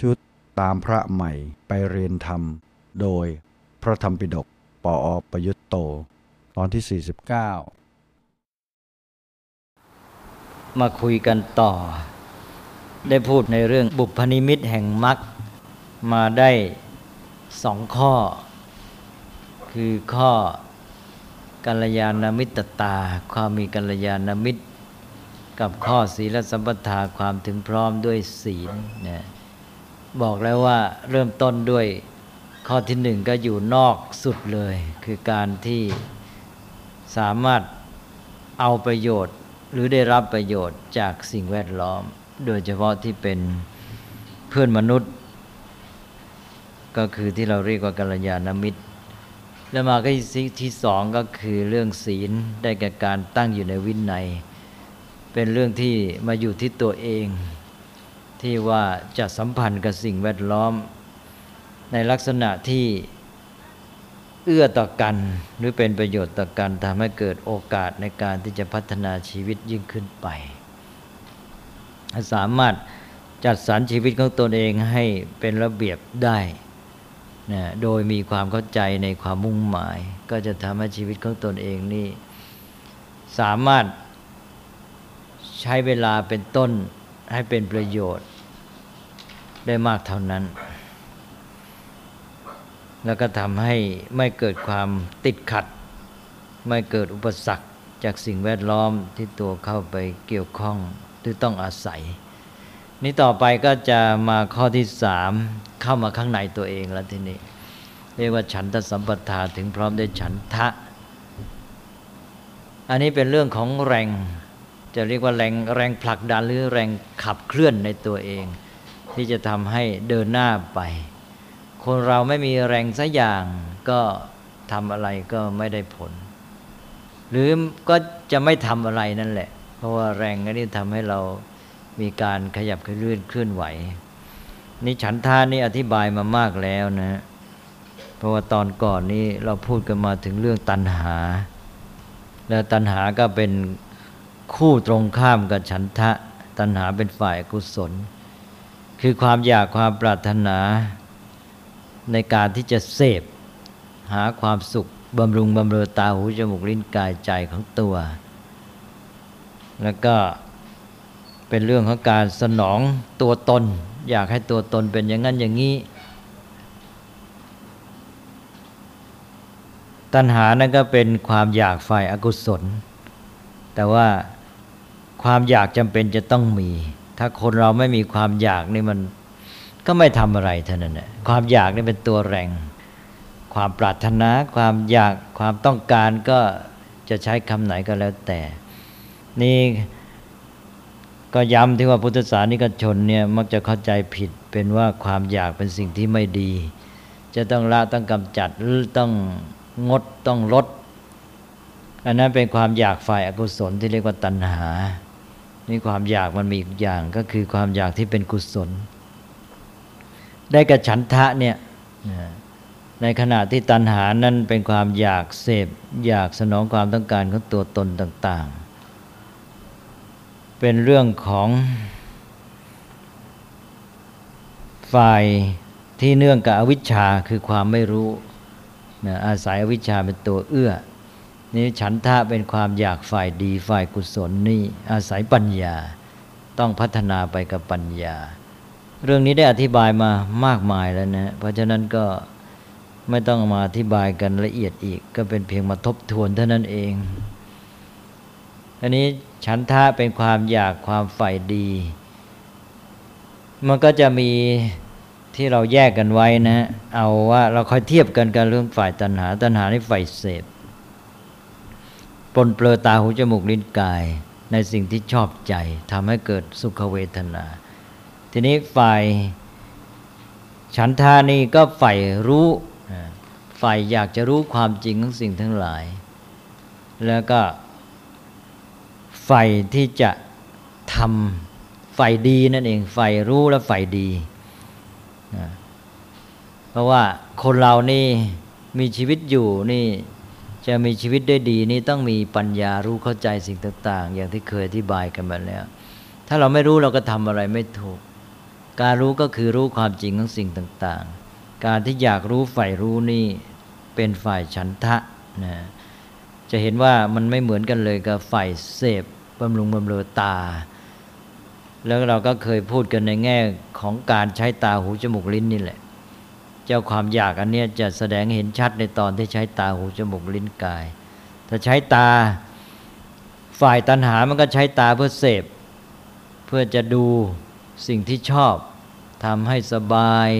ชุดตามพระใหม่ไปเรียนธรรม โดยพระธรรมปิฎกปออประยุตโต ตอนที่ 49 มาคุยกันต่อ ได้พูดในเรื่องบุพนิมิตแห่งมรรคมาได้สองข้อ คือข้อกัลยาณมิตรตา ความมีกัลยาณมิตร กับข้อศีลสัมปทาความถึงพร้อมด้วยศีลเนะ บอกแล้วว่าเริ่มต้นด้วยข้อที่หนึ่งก็อยู่นอกสุดเลย คือการที่สามารถเอาประโยชน์หรือได้รับประโยชน์จากสิ่งแวดล้อม โดยเฉพาะที่เป็นเพื่อนมนุษย์ ก็คือที่เราเรียกว่ากัลยาณมิตร แล้วมาก็ที่สองก็คือเรื่องศีลได้แก่การตั้งอยู่ในวินัย เป็นเรื่องที่มาอยู่ที่ตัวเอง ที่ว่าจะสัมพันธ์กับสิ่งแวดล้อม ในลักษณะที่เอื้อต่อกันหรือเป็นประโยชน์ต่อกันทำให้เกิดโอกาสในการที่จะพัฒนาชีวิตยิ่งขึ้นไป สามารถจัดสรรชีวิตของตนเองให้เป็นระเบียบได้นะโดยมีความเข้าใจในความมุ่งหมาย ก็จะทำให้ชีวิตของตนเองนี่สามารถใช้เวลาเป็นต้นให้เป็นประโยชน์ ได้มากเท่านั้น แล้วก็ทำให้ไม่เกิดความติดขัด ไม่เกิดอุปสรรคจากสิ่งแวดล้อมที่ตัวเข้าไปเกี่ยวข้องหรือต้องอาศัย นี้ต่อไปก็จะมาข้อที่สามเข้ามาข้างในตัวเองแล้วทีนี้เรียกว่าฉันทสัมปทาถึงพร้อมด้วยฉันทะ อันนี้เป็นเรื่องของแรง จะเรียกว่าแรงแรงผลักดันหรือแรงขับเคลื่อนในตัวเอง ที่จะทำให้เดินหน้าไป คนเราไม่มีแรงสักอย่างก็ทำอะไรก็ไม่ได้ผล หรือก็จะไม่ทำอะไรนั่นแหละ เพราะว่าแรงนี้ทำให้เรามีการขยับเคลื่อนเคลื่อนไหวนี่ฉันทานี่อธิบายมามากแล้วนะ เพราะว่าตอนก่อนนี้เราพูดกันมาถึงเรื่องตัณหา แล้วตัณหาก็เป็นคู่ตรงข้ามกับฉันทะ ตัณหาเป็นฝ่ายกุศล คือความอยากความปรารถนา ในการที่จะเสพ หาความสุขบำรุงบำเรอตาหูจมูกลิ้นกายใจของตัว แล้วก็เป็นเรื่องของการสนองตัวตน อยากให้ตัวตนเป็นอย่างนั้นอย่างนี้ ตัณหานั่นก็เป็นความอยากฝ่ายอากุศล แต่ว่าความอยากจำเป็นจะต้องมี ถ้าคนเราไม่มีความอยากนี่มันก็ไม่ทำอะไรเท่านั้นแหละความอยากนี่เป็นตัวแรง ความปรารถนา ความอยากความต้องการก็จะใช้คำไหนก็แล้วแต่ นี่ก็ย้ำที่ว่าพุทธศาสนิกชนเนี่ยมักจะเข้าใจผิดเป็นว่าความอยากเป็นสิ่งที่ไม่ดี จะต้องละต้องกำจัดหรือต้องงดต้องลด อันนั้นเป็นความอยากฝ่ายอากุศลที่เรียกว่าตัณหา นี่ความอยากมันมีอีกอย่างก็คือความอยากที่เป็นกุศล ได้กับฉันทะเนี่ยในขณะที่ตัณหานั้นเป็นความอยากเสพอยากสนองความต้องการของตัวตนต่าง ๆ เป็นเรื่องของฝ่ายที่เนื่องกับอวิชชาคือความไม่รู้อาศัยอวิชชาเป็นตัวเอื้อ นี่ฉันทะเป็นความอยากฝ่ายดีฝ่ายกุศลนี่อาศัยปัญญา ต้องพัฒนาไปกับปัญญา เรื่องนี้ได้อธิบายมามากมายแล้วนะ เพราะฉะนั้นก็ไม่ต้องมาอธิบายกันละเอียดอีก ก็เป็นเพียงมาทบทวนเท่านั้นเองอันนี้ฉันทะเป็นความอยากความฝ่ายดี มันก็จะมีที่เราแยกกันไว้นะ เอาว่าเราคอยเทียบกันกับเรื่องฝ่ายตัณหา ตัณหาในฝ่ายเสพ ปนเปลือตาหูจมูกลิ้นกาย ในสิ่งที่ชอบใจทำให้เกิดสุขเวทนา ทีนี้ฝ่ายฉันทานี่ก็ฝ่ายรู้ฝ่ายอยากจะรู้ความจริงของสิ่งทั้งหลาย แล้วก็ฝ่ายที่จะทำฝ่ายดีนั่นเองฝ่ายรู้และฝ่ายดี เพราะว่าคนเรานี่มีชีวิตอยู่นี่ จะมีชีวิตได้ดีนี่ต้องมีปัญญารู้เข้าใจสิ่งต่าง ๆ อย่างที่เคยอธิบายกันมาแล้ว ถ้าเราไม่รู้เราก็ทำอะไรไม่ถูก การรู้ก็คือรู้ความจริงของสิ่งต่าง ๆ การที่อยากรู้ฝ่ายรู้นี่เป็นฝ่ายฉันทะนะจะเห็นว่ามันไม่เหมือนกันเลยกับฝ่ายเสพบำรุงบำเรอตา แล้วเราก็เคยพูดกันในแง่ของการใช้ตาหูจมูกลิ้นนี่แหละ เจ้าความอยากอันนี้จะแสดงเห็นชัดในตอนที่ใช้ตาหูจมูกลิ้นกาย ถ้าใช้ตาฝ่ายตัณหามันก็ใช้ตาเพื่อเสพ เพื่อจะดูสิ่งที่ชอบทำให้สบาย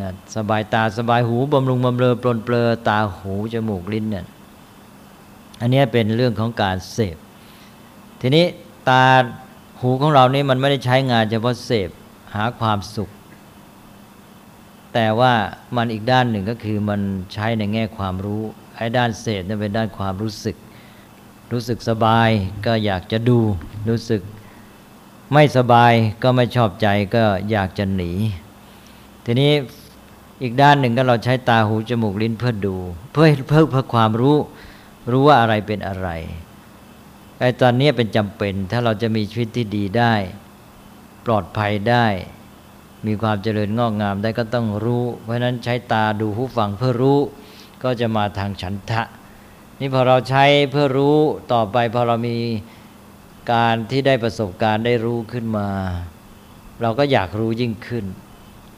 นะสบายตาสบายหูบำรุงบำเรอปลนเปลือตาหูจมูกลิ้นเนี่ยอันนี้เป็นเรื่องของการเสพ ทีนี้ตาหูของเรานี่มันไม่ได้ใช้งานเฉพาะเสพหาความสุข แต่ว่ามันอีกด้านหนึ่งก็คือมันใช้ในแง่ความรู้ไอ้ด้านเสพนี่เป็นด้านความรู้สึก รู้สึกสบายก็อยากจะดู รู้สึกไม่สบายก็ไม่ชอบใจก็อยากจะหนี ทีนี้อีกด้านหนึ่งก็เราใช้ตาหูจมูกลิ้นเพื่อดู เพื่อเพื่อเพื่อความรู้ รู้ว่าอะไรเป็นอะไรไอ้ตอนนี้เป็นจำเป็นถ้าเราจะมีชีวิตที่ดีได้ ปลอดภัยได้ มีความเจริญงอกงามได้ก็ต้องรู้ เพราะนั้นใช้ตาดูหูฟังเพื่อรู้ ก็จะมาทางฉันทะ นี่พอเราใช้เพื่อรู้ต่อไปพอเรามีการที่ได้ประสบการณ์ได้รู้ขึ้นมา เราก็อยากรู้ยิ่งขึ้น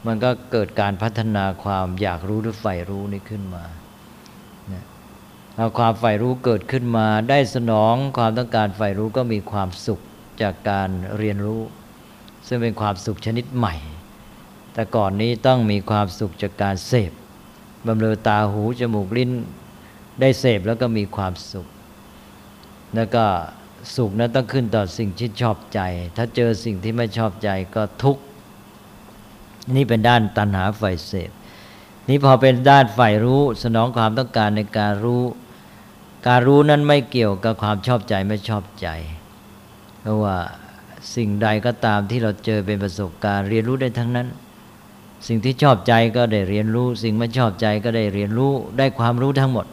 มันก็เกิดการพัฒนาความอยากรู้หรือใฝ่รู้นี้ขึ้นมาเอาความใฝ่รู้เกิดขึ้นมาได้สนองความต้องการใฝ่รู้ก็มีความสุขจากการเรียนรู้ ซึ่งเป็นความสุขชนิดใหม่ แต่ก่อนนี้ต้องมีความสุขจากการเสพบำเรอตาหูจมูกลิ้นได้เสพแล้วก็มีความสุข แล้วก็สุขนั้นต้องขึ้นต่อสิ่งที่ชอบใจ ถ้าเจอสิ่งที่ไม่ชอบใจก็ทุกข์นี่เป็นด้านตัณหาไฟเสพนี่พอเป็นด้านฝ่ายรู้สนองความต้องการในการรู้ การรู้นั้นไม่เกี่ยวกับความชอบใจไม่ชอบใจ เพราะว่าสิ่งใดก็ตามที่เราเจอเป็นประสบการณ์เรียนรู้ได้ทั้งนั้น สิ่งที่ชอบใจก็ได้เรียนรู้ สิ่งไม่ชอบใจก็ได้เรียนรู้ ได้ความรู้ทั้งหมด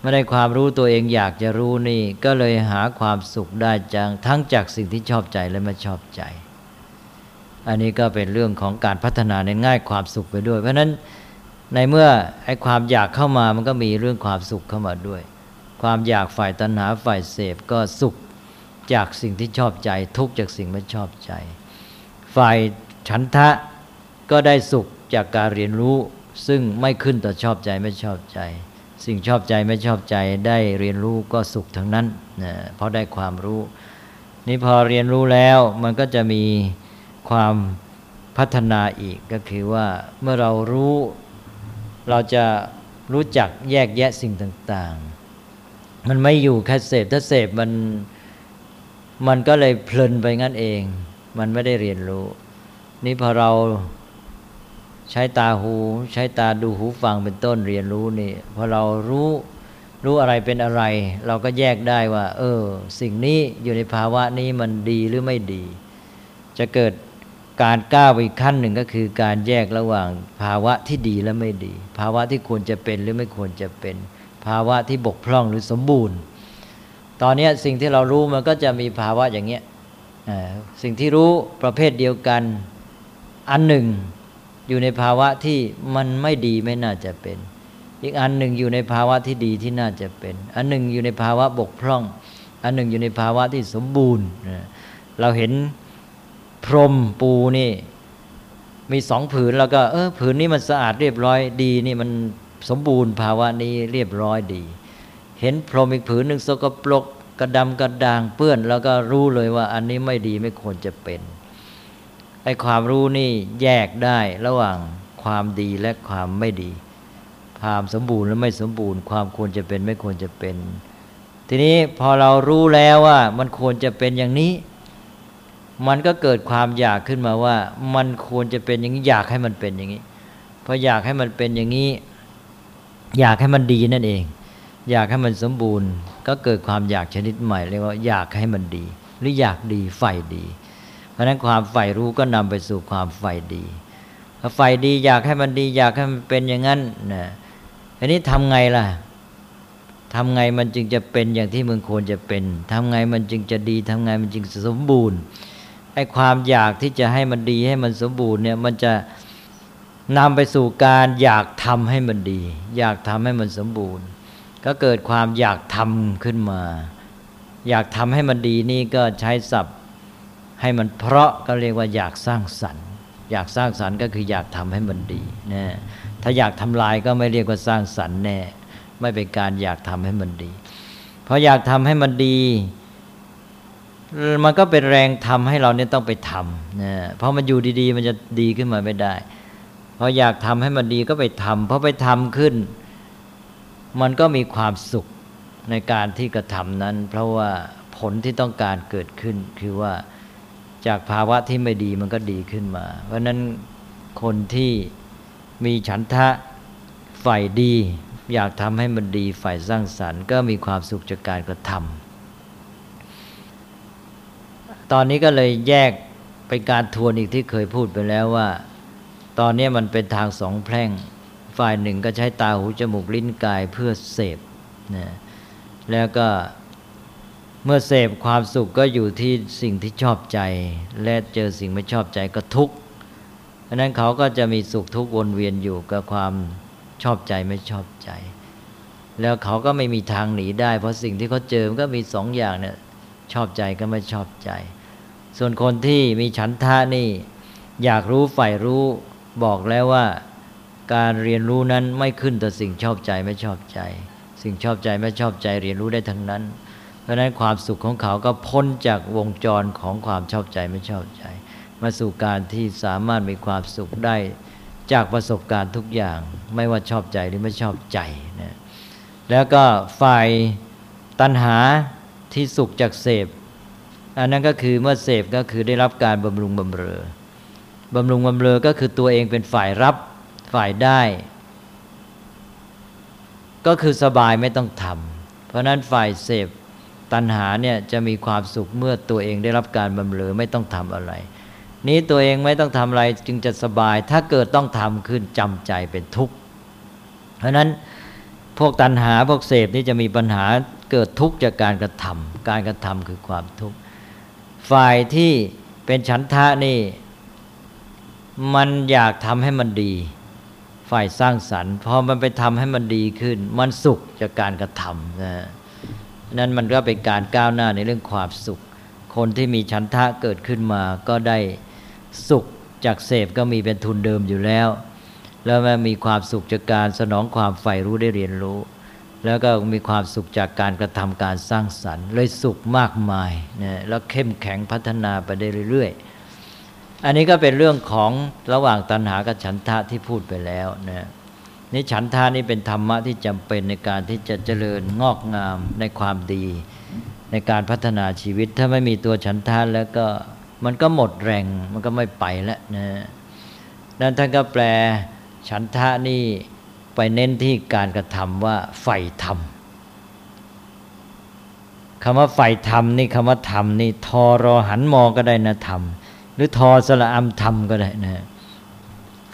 ไม่ได้ความรู้ตัวเองอยากจะรู้นี่ ก็เลยหาความสุขได้จังทั้งจากสิ่งที่ชอบใจและไม่ชอบใจ อันนี้ก็เป็นเรื่องของการพัฒนาในง่ายความสุขไปด้วย เพราะฉะนั้นในเมื่อไอ้ความอยากเข้ามามันก็มีเรื่องความสุขเข้ามาด้วย ความอยากฝ่ายตัณหาฝ่ายเสพก็สุขจากสิ่งที่ชอบใจ ทุกจากสิ่งไม่ชอบใจ ฝ่ายฉันทะ ก็ได้สุขจากการเรียนรู้ ซึ่งไม่ขึ้นต่อชอบใจไม่ชอบใจ สิ่งชอบใจไม่ชอบใจได้เรียนรู้ก็สุขทั้งนั้นนะเพราะได้ความรู้ นี่พอเรียนรู้แล้วมันก็จะมีความพัฒนาอีกก็คือว่าเมื่อเรารู้เราจะรู้จักแยกแยะสิ่งต่างๆ มันไม่อยู่แค่เสพถ้าเสพมันมันก็เลยเพลินไปงั้นเอง มันไม่ได้เรียนรู้ นี่พอเรา ใช้ตาหู ใช้ตาดูหูฟังเป็นต้นเรียนรู้นี่พอเรารู้รู้อะไรเป็นอะไร เราก็แยกได้ว่า เออ สิ่งนี้อยู่ในภาวะนี้มันดีหรือไม่ดี จะเกิดการก้าวไปอีกขั้นหนึ่งก็คือการแยกระหว่างภาวะที่ดีและไม่ดี ภาวะที่ควรจะเป็นหรือไม่ควรจะเป็น ภาวะที่บกพร่องหรือสมบูรณ์ ตอนนี้สิ่งที่เรารู้มันก็จะมีภาวะอย่างเงี้ยสิ่งที่รู้ประเภทเดียวกันอันหนึ่ง อยู่ในภาวะที่มันไม่ดีไม่น่าจะเป็น อีกอันหนึ่งอยู่ในภาวะที่ดีที่น่าจะเป็น อันหนึ่งอยู่ในภาวะบกพร่อง อันหนึ่งอยู่ในภาวะที่สมบูรณ์ เราเห็นพรมปูนี่มีสองผืนแล้วก็เออผืนนี้มันสะอาดเรียบร้อยดีนี่มันสมบูรณ์ภาวะนี้เรียบร้อยดี เห็นพรมอีกผืนหนึ่งสกปรกกระดำกระด่างเปื้อน แล้วก็รู้เลยว่าอันนี้ไม่ดีไม่ควรจะเป็น อ้ความรู้นี่แยกได้ระหว่างความดีและความไม่ดี ความสมบูรณ์และไม่สมบูรณ์ ความควรจะเป็นไม่ควรจะเป็น ทีนี้พอเรารู้แล้วว่ามันควรจะเป็นอย่างนี้ มันก็เกิดความอยากขึ้นมาว่า มันควรจะเป็นอย่างนี้อยากให้มันเป็นอย่างนี้พออยากให้มันเป็นอย่างนี้ อยากให้มันดีนั่นเอง อยากให้มันสมบูรณ์ ก็เกิดความอยากชนิดใหม่เรียกว่าอยากให้มันดี หรืออยากดีใฝ่ดี ราะนั้นความใฝ่รู้ก็นำไปสู่ความใฝ่ดีถ้าใฝ่ดีอยากให้มันดีอยากให้มันเป็นอย่างนั้นนะอันนี้ทำไงล่ะทำไงมันจึงจะเป็นอย่างที่มึงควรจะเป็นทำไงมันจึงจะดีทำไงมันจึงสมบูรณ์ไอ้ความอยากที่จะให้มันดีให้มันสมบูรณ์เนี่ยมันจะนำไปสู่การอยากทำให้มันดี อยากทำให้มันสมบูรณ์ ก็เกิดความอยากทำขึ้นมา อยากทำให้มันดีนี่ก็ใช้ศัพท์ ให้มันเพราะก็เรียกว่าอยากสร้างสรรค์ อยากสร้างสรรค์ก็คืออยากทำให้มันดีนะถ้าอยากทำลายก็ไม่เรียกว่าสร้างสรรค์แน่ไม่เป็นการอยากทำให้มันดี เพราะอยากทำให้มันดีมันก็เป็นแรงทำให้เราเนี่ยต้องไปทำนะเพราะมันอยู่ดีๆ มันจะดีขึ้นมาไม่ได้พออยากทำให้มันดีก็ไปทำเพราะไปทำขึ้น มันก็มีความสุขในการที่กระทำนั้น เพราะว่าผลที่ต้องการเกิดขึ้นคือว่า จากภาวะที่ไม่ดีมันก็ดีขึ้นมา เพราะนั้นคนที่มีฉันทะฝ่ายดี อยากทำให้มันดีฝ่ายสร้างสรรค์ก็มีความสุขจากการกระทำตอนนี้ก็เลยแยกเป็นการทวนอีกที่เคยพูดไปแล้วว่า ตอนนี้มันเป็นทางสองแพร่ง ฝ่ายหนึ่งก็ใช้ตาหูจมูกลิ้นกายเพื่อเสพนะแล้วก็ เมื่อเสพความสุขก็อยู่ที่สิ่งที่ชอบใจ และเจอสิ่งไม่ชอบใจก็ทุกข์เพราะนั้นเขาก็จะมีสุขทุกข์วนเวียนอยู่กับความชอบใจไม่ชอบใจ แล้วเขาก็ไม่มีทางหนีได้ เพราะสิ่งที่เขาเจอมันก็มีสองอย่างเนี่ยชอบใจก็ไม่ชอบใจ ส่วนคนที่มีฉันทะนี่ อยากรู้ใฝ่รู้บอกแล้วว่าการเรียนรู้นั้นไม่ขึ้นต่อสิ่งชอบใจไม่ชอบใจ สิ่งชอบใจไม่ชอบใจเรียนรู้ได้ทั้งนั้น ราะนั้นความสุขของเขาก็พ้นจากวงจรของความชอบใจไม่ชอบใจ มาสู่การที่สามารถมีความสุขได้จากประสบการณ์ทุกอย่าง ไม่ว่าชอบใจหรือไม่ชอบใจนะแล้วก็ฝ่ายตัณหาที่สุขจากเสพ อันนั้นก็คือเมื่อเสพก็คือได้รับการบำรุงบำเรอบำรุงบำเรอก็คือตัวเองเป็นฝ่ายรับฝ่ายได้ ก็คือสบายไม่ต้องทำเพราะนั้นฝ่ายเสพ ตัณหาเนี่ยจะมีความสุขเมื่อตัวเองได้รับการบำเรอไม่ต้องทำอะไร นี้ตัวเองไม่ต้องทำอะไรจึงจะสบาย ถ้าเกิดต้องทำขึ้นจำใจเป็นทุกข์ เพราะนั้นพวกตัณหาพวกเสพนี่จะมีปัญหาเกิดทุกข์จากการกระทำการกระทำคือความทุกข์ฝ่ายที่เป็นฉันทะนี่ มันอยากทำให้มันดี ฝ่ายสร้างสรรค์พอมันไปทำให้มันดีขึ้น มันสุขจากการกระทำนะ นั้นมันก็เป็นการก้าวหน้าในเรื่องความสุข คนที่มีฉันทะเกิดขึ้นมา ก็ได้สุขจากเสพก็มีเป็นทุนเดิมอยู่แล้ว แล้วมันมีความสุขจากการสนองความใฝ่รู้ได้เรียนรู้ แล้วก็มีความสุขจากการกระทำการสร้างสรรค์ เลยสุขมากมายนะแล้วเข้มแข็งพัฒนาไปได้เรื่อยๆอันนี้ก็เป็นเรื่องของระหว่างตัณหากับฉันทะที่พูดไปแล้วนะ นี่ฉันทานี่เป็นธรรมะที่จำเป็นในการที่จะเจริญงอกงามในความดี ในการพัฒนาชีวิต ถ้าไม่มีตัวฉันทาแล้วก็มันก็หมดแรงมันก็ไม่ไปแล้วนะนั้นท่านก็แปลฉันทะนี่ไปเน้นที่การกระทำว่าใฝ่ธรรมคำว่าใฝ่ธรรมนี่คำว่าธรรมนี่ทอรอหันมอก็ได้นะธรรม หรือทอสละอัมธรรมก็ได้นะ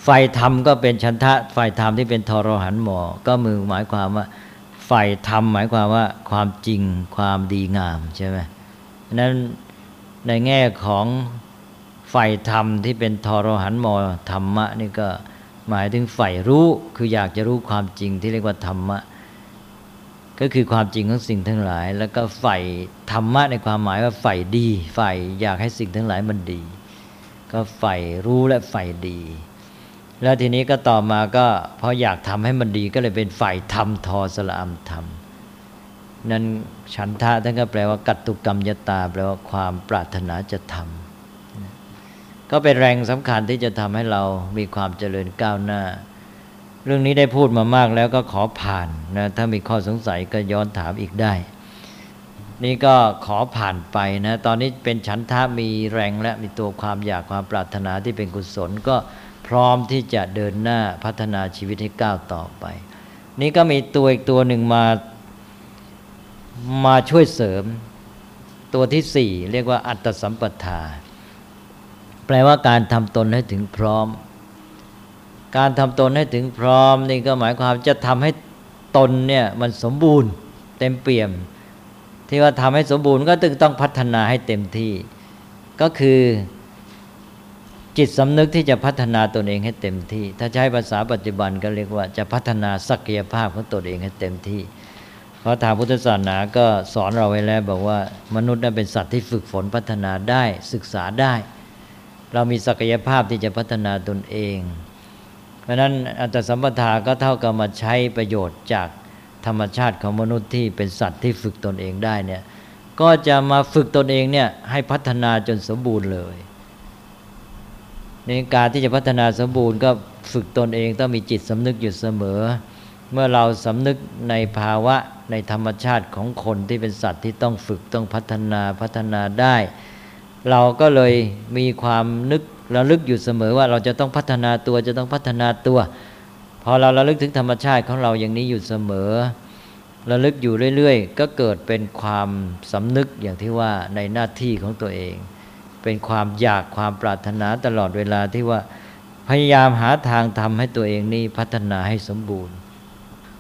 ไฟธรรมก็เป็นชันทะไฟธรรมที่เป็นทรหันหมอ ก็มือหมายความว่าไฟธรรมหมายความว่าความจริงความดีงามใช่ไหมนั้นในแง่ของไฟธรรมที่เป็นทรหันหมอธรรมะนี่ก็หมายถึงไฟรู้คืออยากจะรู้ความจริงที่เรียกว่าธรรมะ ก็คือความจริงของสิ่งทั้งหลาย แล้วก็ไฟธรรมะในความหมายว่าไฟดีไฟอยากให้สิ่งทั้งหลายมันดี ก็ฝ่รู้และฝ่ดี แล้วทีนี้ก็ต่อมาก็พออยากทำให้มันดีก็เลยเป็นฝ่ายธรรมทอสละอัมธรรมนั้นฉันทะท่านก็แปลว่ากัตตุกรรมยตา แปลว่าความปรารถนาจะทำก็เป็นแรงสำคัญที่จะทำให้เรามีความเจริญก้าวหน้า เรื่องนี้ได้พูดมามากแล้วก็ขอผ่านนะถ้ามีข้อสงสัยก็ย้อนถามอีกได้ นี่ก็ขอผ่านไปนะตอนนี้เป็นฉันทะมีแรงและมีตัวความอยากความปรารถนาที่เป็นกุศลก็ พร้อมที่จะเดินหน้าพัฒนาชีวิตให้ก้าวต่อไป นี่ก็มีตัวอีกตัวหนึ่งมามาช่วยเสริม ตัวที่สี่เรียกว่าอัตสัมปทา แปลว่าการทำตนให้ถึงพร้อม การทำตนให้ถึงพร้อม นี่ก็หมายความจะทำให้ตนเนี่ยมันสมบูรณ์เต็มเปี่ยม ที่ว่าทำให้สมบูรณ์ก็ตึงต้องพัฒนาให้เต็มที่ ก็คือ จิตสำนึกที่จะพัฒนาตนเองให้เต็มที่ ถ้าใช้ภาษาปัจจุบันก็เรียกว่าจะพัฒนาศักยภาพของตนเองให้เต็มที่ เพราะทางพุทธศาสนาก็สอนเราไว้แล้วบอกว่ามนุษย์นั้นเป็นสัตว์ที่ฝึกฝนพัฒนาได้ศึกษาได้ เรามีศักยภาพที่จะพัฒนาตนเอง เพราะนั้นอัตสัมปทาก็เท่ากับมาใช้ประโยชน์จากธรรมชาติของมนุษย์ที่เป็นสัตว์ที่ฝึกตนเองได้เนี่ยก็จะมาฝึกตนเองเนี่ยให้พัฒนาจนสมบูรณ์เลย ในการที่จะพัฒนาสมบูรณ์ก็ฝึกตนเองต้องมีจิตสำนึกอยู่เสมอ เมื่อเราสำนึกในภาวะในธรรมชาติของคนที่เป็นสัตว์ที่ต้องฝึกต้องพัฒนาพัฒนาได้ เราก็เลยมีความนึกระลึกอยู่เสมอว่าเราจะต้องพัฒนาตัวจะต้องพัฒนาตัว พอเราระลึกถึงธรรมชาติของเราอย่างนี้อยู่เสมอระลึกอยู่เรื่อย ๆ ก็เกิดเป็นความสำนึกอย่างที่ว่าในหน้าที่ของตัวเอง เป็นความอยากความปรารถนาตลอดเวลาที่ว่าพยายามหาทางทำให้ตัวเองนี่พัฒนาให้สมบูรณ์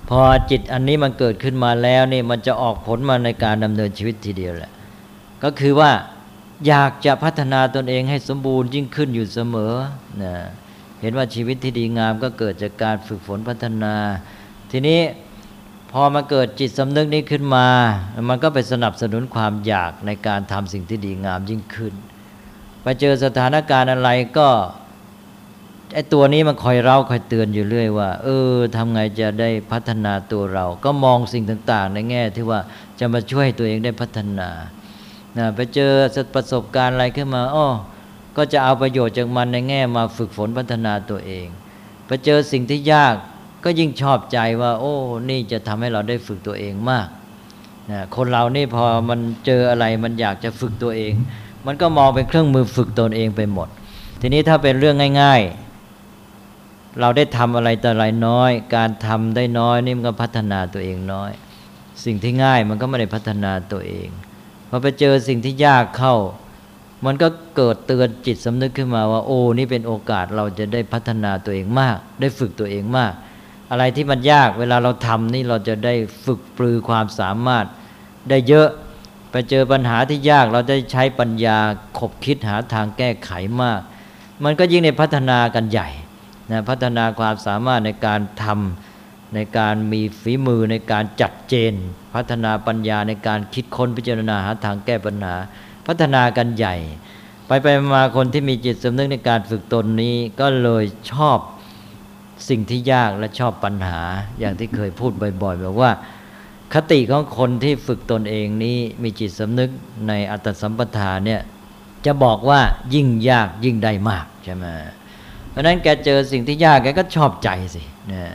พอจิตอันนี้มันเกิดขึ้นมาแล้วนี่มันจะออกผลมาในการดำเนินชีวิตทีเดียวแหละ ก็คือว่าอยากจะพัฒนาตนเองให้สมบูรณ์ยิ่งขึ้นอยู่เสมอนะเห็นว่าชีวิตที่ดีงามก็เกิดจากการฝึกฝนพัฒนา ทีนี้พอมาเกิดจิตสำนึกนี้ขึ้นมา มันก็ไปสนับสนุนความอยากในการทำสิ่งที่ดีงามยิ่งขึ้น ไปเจอสถานการณ์อะไรก็ไอตัวนี้มันคอยเราคอยเตือนอยู่เรื่อยว่า เออทำไงจะได้พัฒนาตัวเรา ก็มองสิ่งต่างๆ ในแง่ที่ว่าจะมาช่วยตัวเองได้พัฒนานะไปเจอประสบการณ์อะไรขึ้นมาอ้อก็จะเอาประโยชน์จากมันในแง่มาฝึกฝนพัฒนาตัวเองไปเจอสิ่งที่ยากก็ยิ่งชอบใจว่า โอ้ นี่จะทำให้เราได้ฝึกตัวเองมากนะคนเรานี่พอมันเจออะไรมันอยากจะฝึกตัวเอง มันก็มองเป็นเครื่องมือฝึกตนเองไปหมด ทีนี้ถ้าเป็นเรื่องง่าย ๆ เราได้ทำอะไรแต่ไรน้อย การทำได้น้อยนี่มันก็พัฒนาตัวเองน้อย สิ่งที่ง่ายมันก็ไม่ได้พัฒนาตัวเองพอไปเจอสิ่งที่ยากเข้า มันก็เกิดเตือนจิตสำนึกขึ้นมาว่า โอ้นี่เป็นโอกาสเราจะได้พัฒนาตัวเองมาก ได้ฝึกตัวเองมาก อะไรที่มันยากเวลาเราทำนี่เราจะได้ฝึกปรือความสามารถได้เยอะ ไปเจอปัญหาที่ยากเราได้ใช้ปัญญาขบคิดหาทางแก้ไขมาก มันก็ยิ่งในพัฒนากันใหญ่นะพัฒนาความสามารถในการทำในการมีฝีมือในการจัดเจน พัฒนาปัญญาในการคิดค้นพิจารณาหาทางแก้ปัญหา พัฒนากันใหญ่ ไปไปมาคนที่มีจิตสำนึกในการฝึกตนนี้ก็เลยชอบสิ่งที่ยากและชอบปัญหาอย่างที่เคยพูดบ่อยๆบอกว่า คติของคนที่ฝึกตนเองนี้มีจิตสำนึกในอัตสัมปทาเนี่ยจะบอกว่ายิ่งยากยิ่งได้มากใช่ไหมเพราะนั้นแกเจอสิ่งที่ยากแกก็ชอบใจสินะ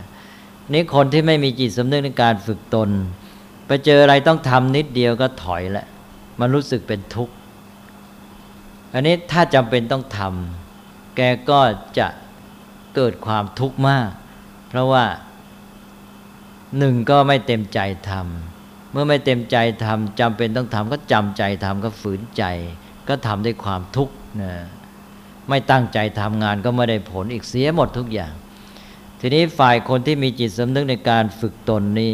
นี่คนที่ไม่มีจิตสำนึกในการฝึกตน ไปเจออะไรต้องทำนิดเดียวก็ถอยละมันรู้สึกเป็นทุกข์อันนี้ถ้าจำเป็นต้องทำแกก็จะเกิดความทุกข์มาก เพราะว่า หนึ่งก็ไม่เต็มใจทำเมื่อไม่เต็มใจทำจำเป็นต้องทำก็จำใจทำก็ฝืนใจ ก็ทำด้วยความทุกข์นะไม่ตั้งใจทำงานก็ไม่ได้ผลอีกเสียหมดทุกอย่าง ทีนี้ฝ่ายคนที่มีจิตสำนึกในการฝึกตนนี้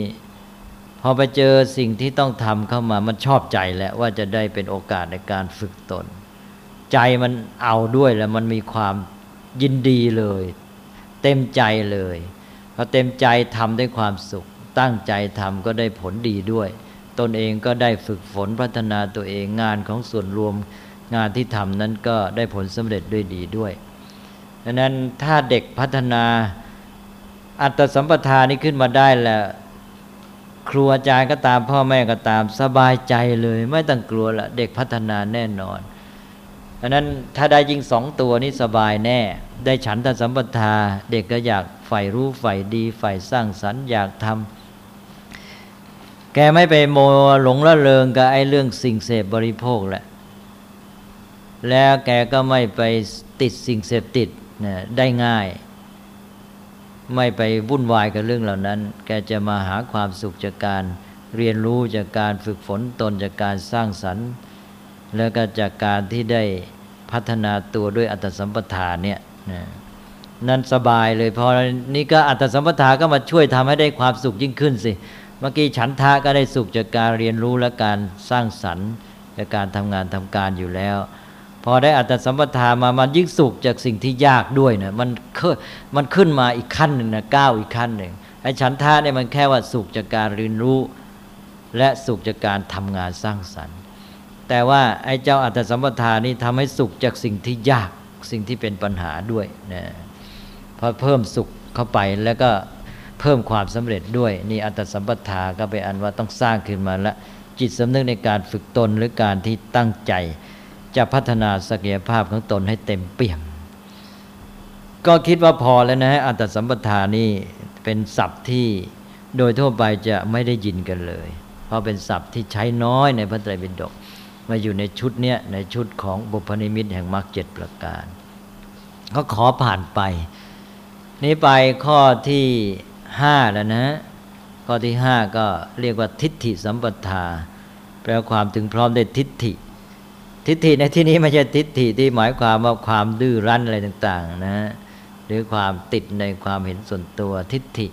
พอไปเจอสิ่งที่ต้องทำเข้ามามันชอบใจแล้วว่าจะได้เป็นโอกาสในการฝึกตน ใจมันเอาด้วยแล้วมันมีความยินดีเลย เต็มใจเลย พอเต็มใจทำด้วยความสุข ตั้งใจทำก็ได้ผลดีด้วย ตนเองก็ได้ฝึกฝนพัฒนาตัวเองงานของส่วนรวมงานที่ทำนั้นก็ได้ผลสำเร็จด้วยดีด้วยดังนั้นถ้าเด็กพัฒนาอัตสัมปทานี้ขึ้นมาได้แล้วครูอาจารย์ก็ตามพ่อแม่ก็ตามสบายใจเลย ไม่ต้องกลัวละเด็กพัฒนาแน่นอน ดังนั้นถ้าได้ยิงสองตัวนี้สบายแน่ ได้ฉันทสัมปทา เด็กก็อยากใฝ่รู้ใฝ่ดีใฝ่สร้างสรรค์อยากทำแกไม่ไปโมหลงละเลงกับไอ้เรื่องสิ่งเสพบริโภคแหละ แล้วแกก็ไม่ไปติดสิ่งเสพติดนะได้ง่าย ไม่ไปวุ่นวายกับเรื่องเหล่านั้น แกจะมาหาความสุขจากการเรียนรู้จากการฝึกฝนตนจากการสร้างสรรค์ แล้วก็จากการที่ได้พัฒนาตัวด้วยอัตสัมปทานเนี่ยนั่นสบายเลยพอนี่ก็อัตสัมปทาก็มาช่วยทำให้ได้ความสุขยิ่งขึ้นสิ เมื่อกี้ฉันทะก็ได้สุขจากการเรียนรู้และการสร้างสรรค์จากการทำงานทำการอยู่แล้ว พอได้อัตสัมปทามามันยิ่งสุขจากสิ่งที่ยากด้วยนะมันมันขึ้นมาอีกขั้นหนึ่งนะก้าวอีกขั้นหนึ่งไอ้ฉันทาเนี่ยมันแค่ว่าสุขจากการเรียนรู้ และสุขจากการทำงานสร้างสรรค์ แต่ว่าไอ้เจ้าอัตสัมปทานี่ทำให้สุขจากสิ่งที่ยากสิ่งที่เป็นปัญหาด้วยนะพอเพิ่มสุขเข้าไปแล้วก็เพิ่มความสำเร็จด้วยนี่อัตสัมปทาก็ไปอันว่าต้องสร้างขึ้นมาล้วจิตสำนึกในการฝึกตนหรือการที่ตั้งใจ จะพัฒนาศักยภาพของตนให้เต็มเปี่ยมก็คิดว่าพอแล้วนะฮะอัตสัมปทานี่เป็นศัพท์ที่โดยทั่วไปจะไม่ได้ยินกันเลย เพราะเป็นศัพท์ที่ใช้น้อยในพระไตรปิฎก มาอยู่ในชุดเนี้ยในชุดของบุพนิมิตแห่งมรรคเจ็ดประการ ก็ขอผ่านไป นี้ไปข้อที่ห้าแล้วนะ ข้อที่ห้าก็เรียกว่าทิฏฐิสัมปทา แปลความถึงพร้อมได้ทิฏฐิ ทิฏฐิในที่นี้ไม่ใช่ทิฏฐิที่หมายความว่าความดื้อรั้นอะไรต่าง ๆ นะ หรือความติดในความเห็นส่วนตัวทิฏฐิ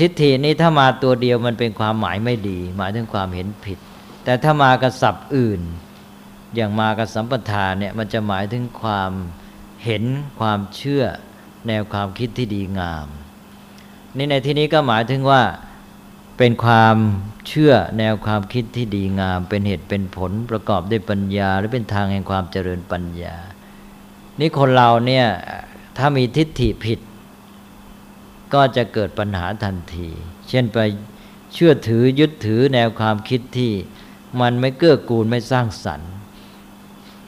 ทิฏฐินี้ถ้ามาตัวเดียวมันเป็นความหมายไม่ดี หมายถึงความเห็นผิด แต่ถ้ามากระสับอื่น อย่างมากระสัมปทานเนี่ยมันจะหมายถึงความเห็นความเชื่อแนวความคิดที่ดีงาม นี่ในที่นี้ก็หมายถึงว่าเป็นความเชื่อแนวความคิดที่ดีงาม เป็นเหตุเป็นผลประกอบด้วยปัญญา หรือเป็นทางแห่งความเจริญปัญญา นี่คนเราเนี่ยถ้ามีทิฏฐิผิด ก็จะเกิดปัญหาทันที เช่นไปเชื่อถือยึดถือแนวความคิดที่ มันไม่เกื้อกูลไม่สร้างสรรค์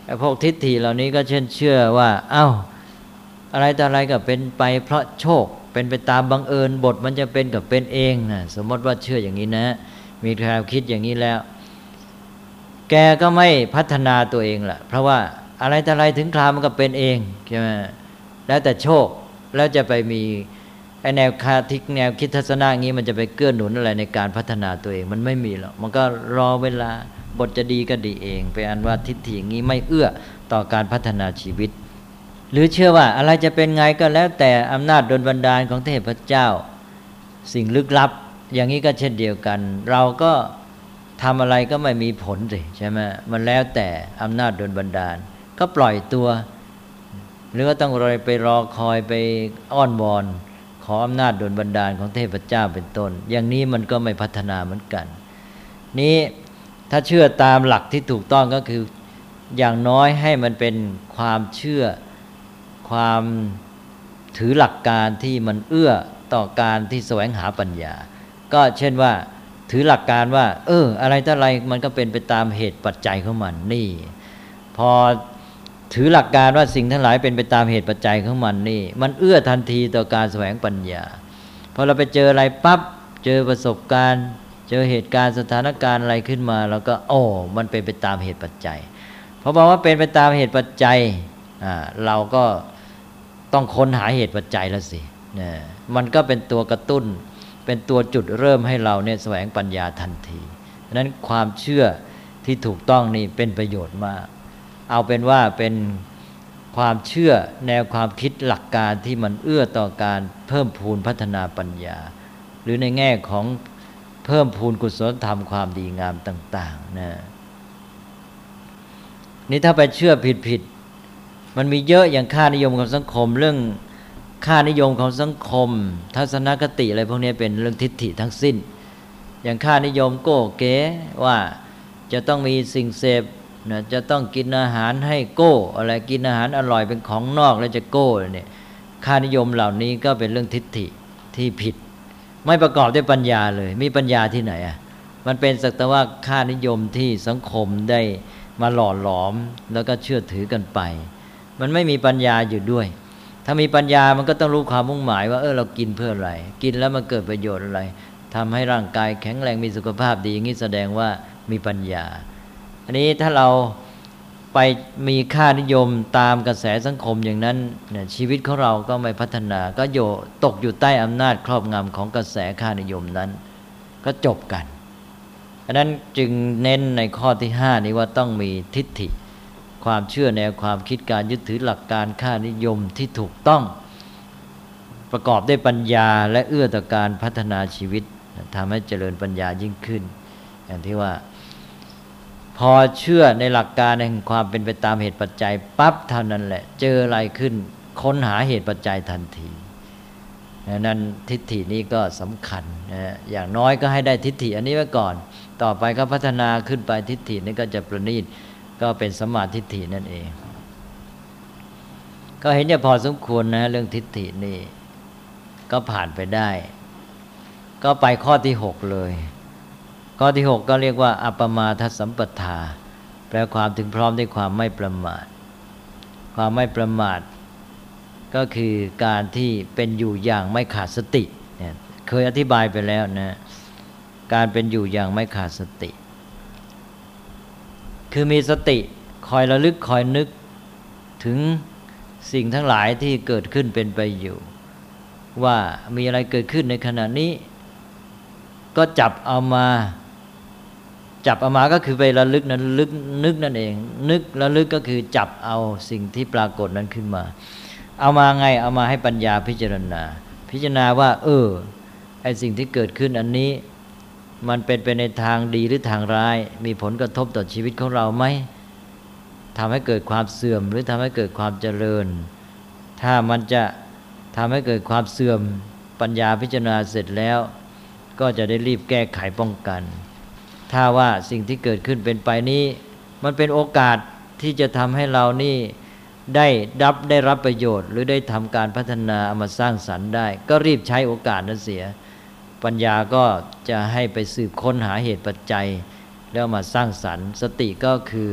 ไอ้พวกทิฏฐิเหล่านี้ก็เช่นเชื่อว่าเอา้าอะไรแต่อะไรก็เป็นไปเพราะโชคเป็นไปตามบังเอิญบทมันจะเป็นกับเป็นเองนะสมมติว่าเชื่ออย่างนี้นะ มีความคิดอย่างนี้แล้ว แกก็ไม่พัฒนาตัวเองละเพราะว่าอะไรแต่อะไรถึงคราวมันก็เป็นเองใช่ไหมแล้วแต่โชคแล้วจะไปมี ไอแนวคาทิกแนวคิดทัศนะงี้มันจะไปเกื้อหนุนอะไรในการพัฒนาตัวเองมันไม่มีหรอกมันก็รอเวลาบทจะดีก็ดีเองไปอันว่าทิฏฐิอย่างนี้ไม่เอื้อต่อการพัฒนาชีวิต หรือเชื่อว่าอะไรจะเป็นไงก็แล้วแต่อำนาจดลบันดาลของเทพเจ้า สิ่งลึกลับ อย่างนี้ก็เช่นเดียวกัน เราก็ทำอะไรก็ไม่มีผลสิใช่ไหมมันแล้วแต่อำนาจดลบันดาล ก็ปล่อยตัว หรือว่าต้องรอไปรอคอยไปอ้อนวอน ออำนาจโดลบันดาลของเทพเจ้าเป็นต้น อย่างนี้มันก็ไม่พัฒนาเหมือนกัน นี้ถ้าเชื่อตามหลักที่ถูกต้องก็คืออย่างน้อยให้มันเป็นความเชื่อความถือหลักการที่มันเอื้อต่อการที่แสวงหาปัญญา ก็เช่นว่าถือหลักการว่า เออ อะไรต่ออะไรมันก็เป็นไปตามเหตุปัจจัยของมันนี่ พอ ถือหลักการว่าสิ่งทั้งหลายเป็นไปตามเหตุปัจจัยของมันนี่ มันเอื้อทันทีต่อการแสวงปัญญาพอเราไปเจออะไรปับ๊บเจอประสบการณ์ เจอเหตุการณ์สถานการณ์อะไรขึ้นมา แล้วก็โอ้มันเป็นไปตามเหตุปัจจัยพอบอกว่าเป็นไปตามเหตุปัจจัยอ่าเราก็ต้องค้นหาเหตุปัจจัยแล้วสินะมันก็เป็นตัวกระตุ้น เป็นตัวจุดเริ่มให้เราเนี่ยแสวงปัญญาทันทีนั้นความเชื่อที่ถูกต้องนี่เป็นประโยชน์มาก เอาเป็นว่าเป็นความเชื่อแนวความคิดหลักการที่มันเอื้อต่อการเพิ่มพูนพัฒนาปัญญา หรือในแง่ของเพิ่มพูนกุศลธรรมความดีงามต่างๆนะนี่ถ้าไปเชื่อผิดๆมันมีเยอะอย่างค่านิยมของสังคม เรื่องค่านิยมของสังคม ทัศนคติอะไรพวกนี้เป็นเรื่องทิฏฐิทั้งสิ้น อย่างค่านิยมโก้เก๋ว่าจะต้องมีสิ่งเสพ นะจะต้องกินอาหารให้โก้อะไรกินอาหารอร่อยเป็นของนอกแล้วจะโก้เนี่ยค่านิยมเหล่านี้ก็เป็นเรื่องทิฏฐิที่ผิด ไม่ประกอบด้วยปัญญาเลย มีปัญญาที่ไหนอะมันเป็นสักแต่ว่าค่านิยมที่สังคมได้มาหล่อหลอมแล้วก็เชื่อถือกันไป มันไม่มีปัญญาอยู่ด้วย ถ้ามีปัญญามันก็ต้องรู้ความมุ่งหมายว่าเออเรากินเพื่ออะไร กินแล้วมันเกิดประโยชน์อะไรทำให้ร่างกายแข็งแรงมีสุขภาพดีอย่างนี้แสดงว่ามีปัญญา อันนี้ถ้าเราไปมีค่านิยมตามกระแสสังคมอย่างนั้นเนี่ยชีวิตของเราก็ไม่พัฒนา ก็โยตกอยู่ใต้อำนาจครอบงำของกระแสค่านิยมนั้น ก็จบกันอันนั้นจึงเน้นในข้อที่ห้านี้ว่าต้องมีทิฏฐิ ความเชื่อแนวความคิดการยึดถือหลักการค่านิยมที่ถูกต้อง ประกอบด้วยปัญญาและเอื้อต่อการพัฒนาชีวิตทำให้เจริญปัญญายิ่งขึ้น อย่างที่ว่า พอเชื่อในหลักการแห่งความเป็นไปตามเหตุปัจจัยปั๊บเท่านั้นแหละ เจออะไรขึ้น ค้นหาเหตุปัจจัยทันทีนั้นทิฏฐินี้ก็สำคัญนะอย่างน้อยก็ให้ได้ทิฏฐิอันนี้ไว้ก่อน ต่อไปก็พัฒนาขึ้นไปทิฏฐินี้ก็จะประณีตก็เป็นสมาทิฏฐินั่นเอง ก็เห็นจะพอสมควรนะเรื่องทิฏฐินี่ก็ผ่านไปได้ ก็ไปข้อที่หกเลย ข้อที่หกก็เรียกว่าอัปมาทสัมปทา แปลความถึงพร้อมด้วยความไม่ประมาท ความไม่ประมาท ก็คือการที่เป็นอยู่อย่างไม่ขาดสติเนี่ยเคยอธิบายไปแล้วนะการเป็นอยู่อย่างไม่ขาดสติ คือมีสติคอยระลึกคอยนึกถึงสิ่งทั้งหลายที่เกิดขึ้นเป็นไปอยู่ ว่ามีอะไรเกิดขึ้นในขณะนี้ ก็จับเอามา จับเอามาก็คือไประลึกนั้นลึกนึกนั่นเอง นึกระลึกก็คือจับเอาสิ่งที่ปรากฏนั้นขึ้นมา เอามาไงเอามาให้ปัญญาพิจารณา พิจารณาว่า เออไอสิ่งที่เกิดขึ้นอันนี้ มันเป็นไปในทางดีหรือทางร้าย มีผลกระทบต่อชีวิตของเราไหมทำให้เกิดความเสื่อม หรือทำให้เกิดความเจริญ ถ้ามันจะทำให้เกิดความเสื่อมปัญญาพิจารณาเสร็จแล้ว ก็จะได้รีบแก้ไขป้องกัน ถ้าว่าสิ่งที่เกิดขึ้นเป็นไปนี้ มันเป็นโอกาสที่จะทำให้เรานี่ได้รับได้รับประโยชน์ หรือได้ทำการพัฒนาเอามาสร้างสรรค์ได้ ก็รีบใช้โอกาสนั้นเสีย ปัญญาก็จะให้ไปสืบค้นหาเหตุปัจจัย แล้วมาสร้างสรรค์ สติก็คือ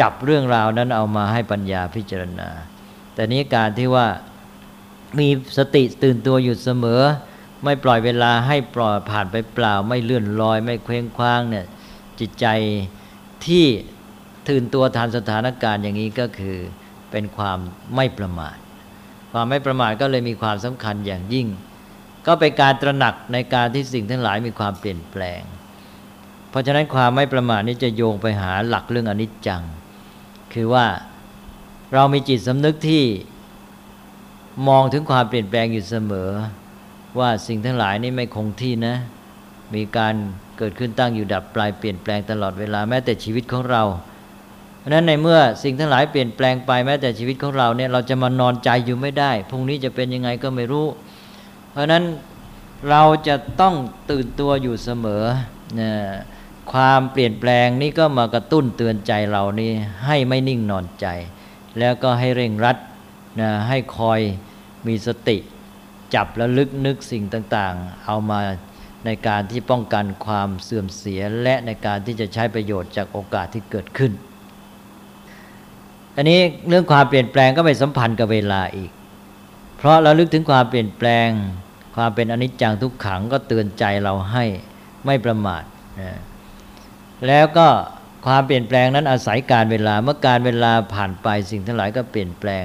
จับเรื่องราวนั้นเอามาให้ปัญญาพิจารณา แต่นี้การที่ว่ามีสติตื่นตัวอยู่เสมอ ไม่ปล่อยเวลาให้ปล่อยผ่านไปเปล่า ไม่เลื่อนลอย ไม่เคว้งคว้างเนี่ยจิตใจที่ตื่นตัวทานสถานการณ์อย่างนี้ก็คือเป็นความไม่ประมาท ความไม่ประมาทก็เลยมีความสำคัญอย่างยิ่ง ก็เป็นการตระหนักในการที่สิ่งทั้งหลายมีความเปลี่ยนแปลง เพราะฉะนั้นความไม่ประมาทนี้จะโยงไปหาหลักเรื่องอนิจจัง คือว่าเรามีจิตสำนึกที่มองถึงความเปลี่ยนแปลงอยู่เสมอ ว่าสิ่งทั้งหลายนี่ไม่คงที่นะ มีการเกิดขึ้นตั้งอยู่ดับปลายเปลี่ยนแปลงตลอดเวลาแม้แต่ชีวิตของเราเพราะนั้นในเมื่อสิ่งทั้งหลายเปลี่ยนแปลงไปแม้แต่ชีวิตของเราเนี่ยเราจะมานอนใจอยู่ไม่ได้พรุ่งนี้จะเป็นยังไงก็ไม่รู้ เพราะนั้นเราจะต้องตื่นตัวอยู่เสมอนะความเปลี่ยนแปลงนี้ก็มากระตุ้นเตือนใจเรานี่ให้ไม่นิ่งนอนใจ แล้วก็ให้เร่งรัดนะให้คอยมีสติ จับและลึกนึกสิ่งต่างๆ เอามาในการที่ป้องกันความเสื่อมเสียและในการที่จะใช้ประโยชน์จากโอกาสที่เกิดขึ้น อันนี้เรื่องความเปลี่ยนแปลงก็ไปสัมพันธ์กับเวลาอีก เพราะเราลึกถึงความเปลี่ยนแปลง ความเป็นอนิจจังทุกขังก็เตือนใจเราให้ไม่ประมาทนะแล้วก็ความเปลี่ยนแปลงนั้นอาศัยการเวลาเมื่อการเวลาผ่านไปสิ่งทั้งหลายก็เปลี่ยนแปลง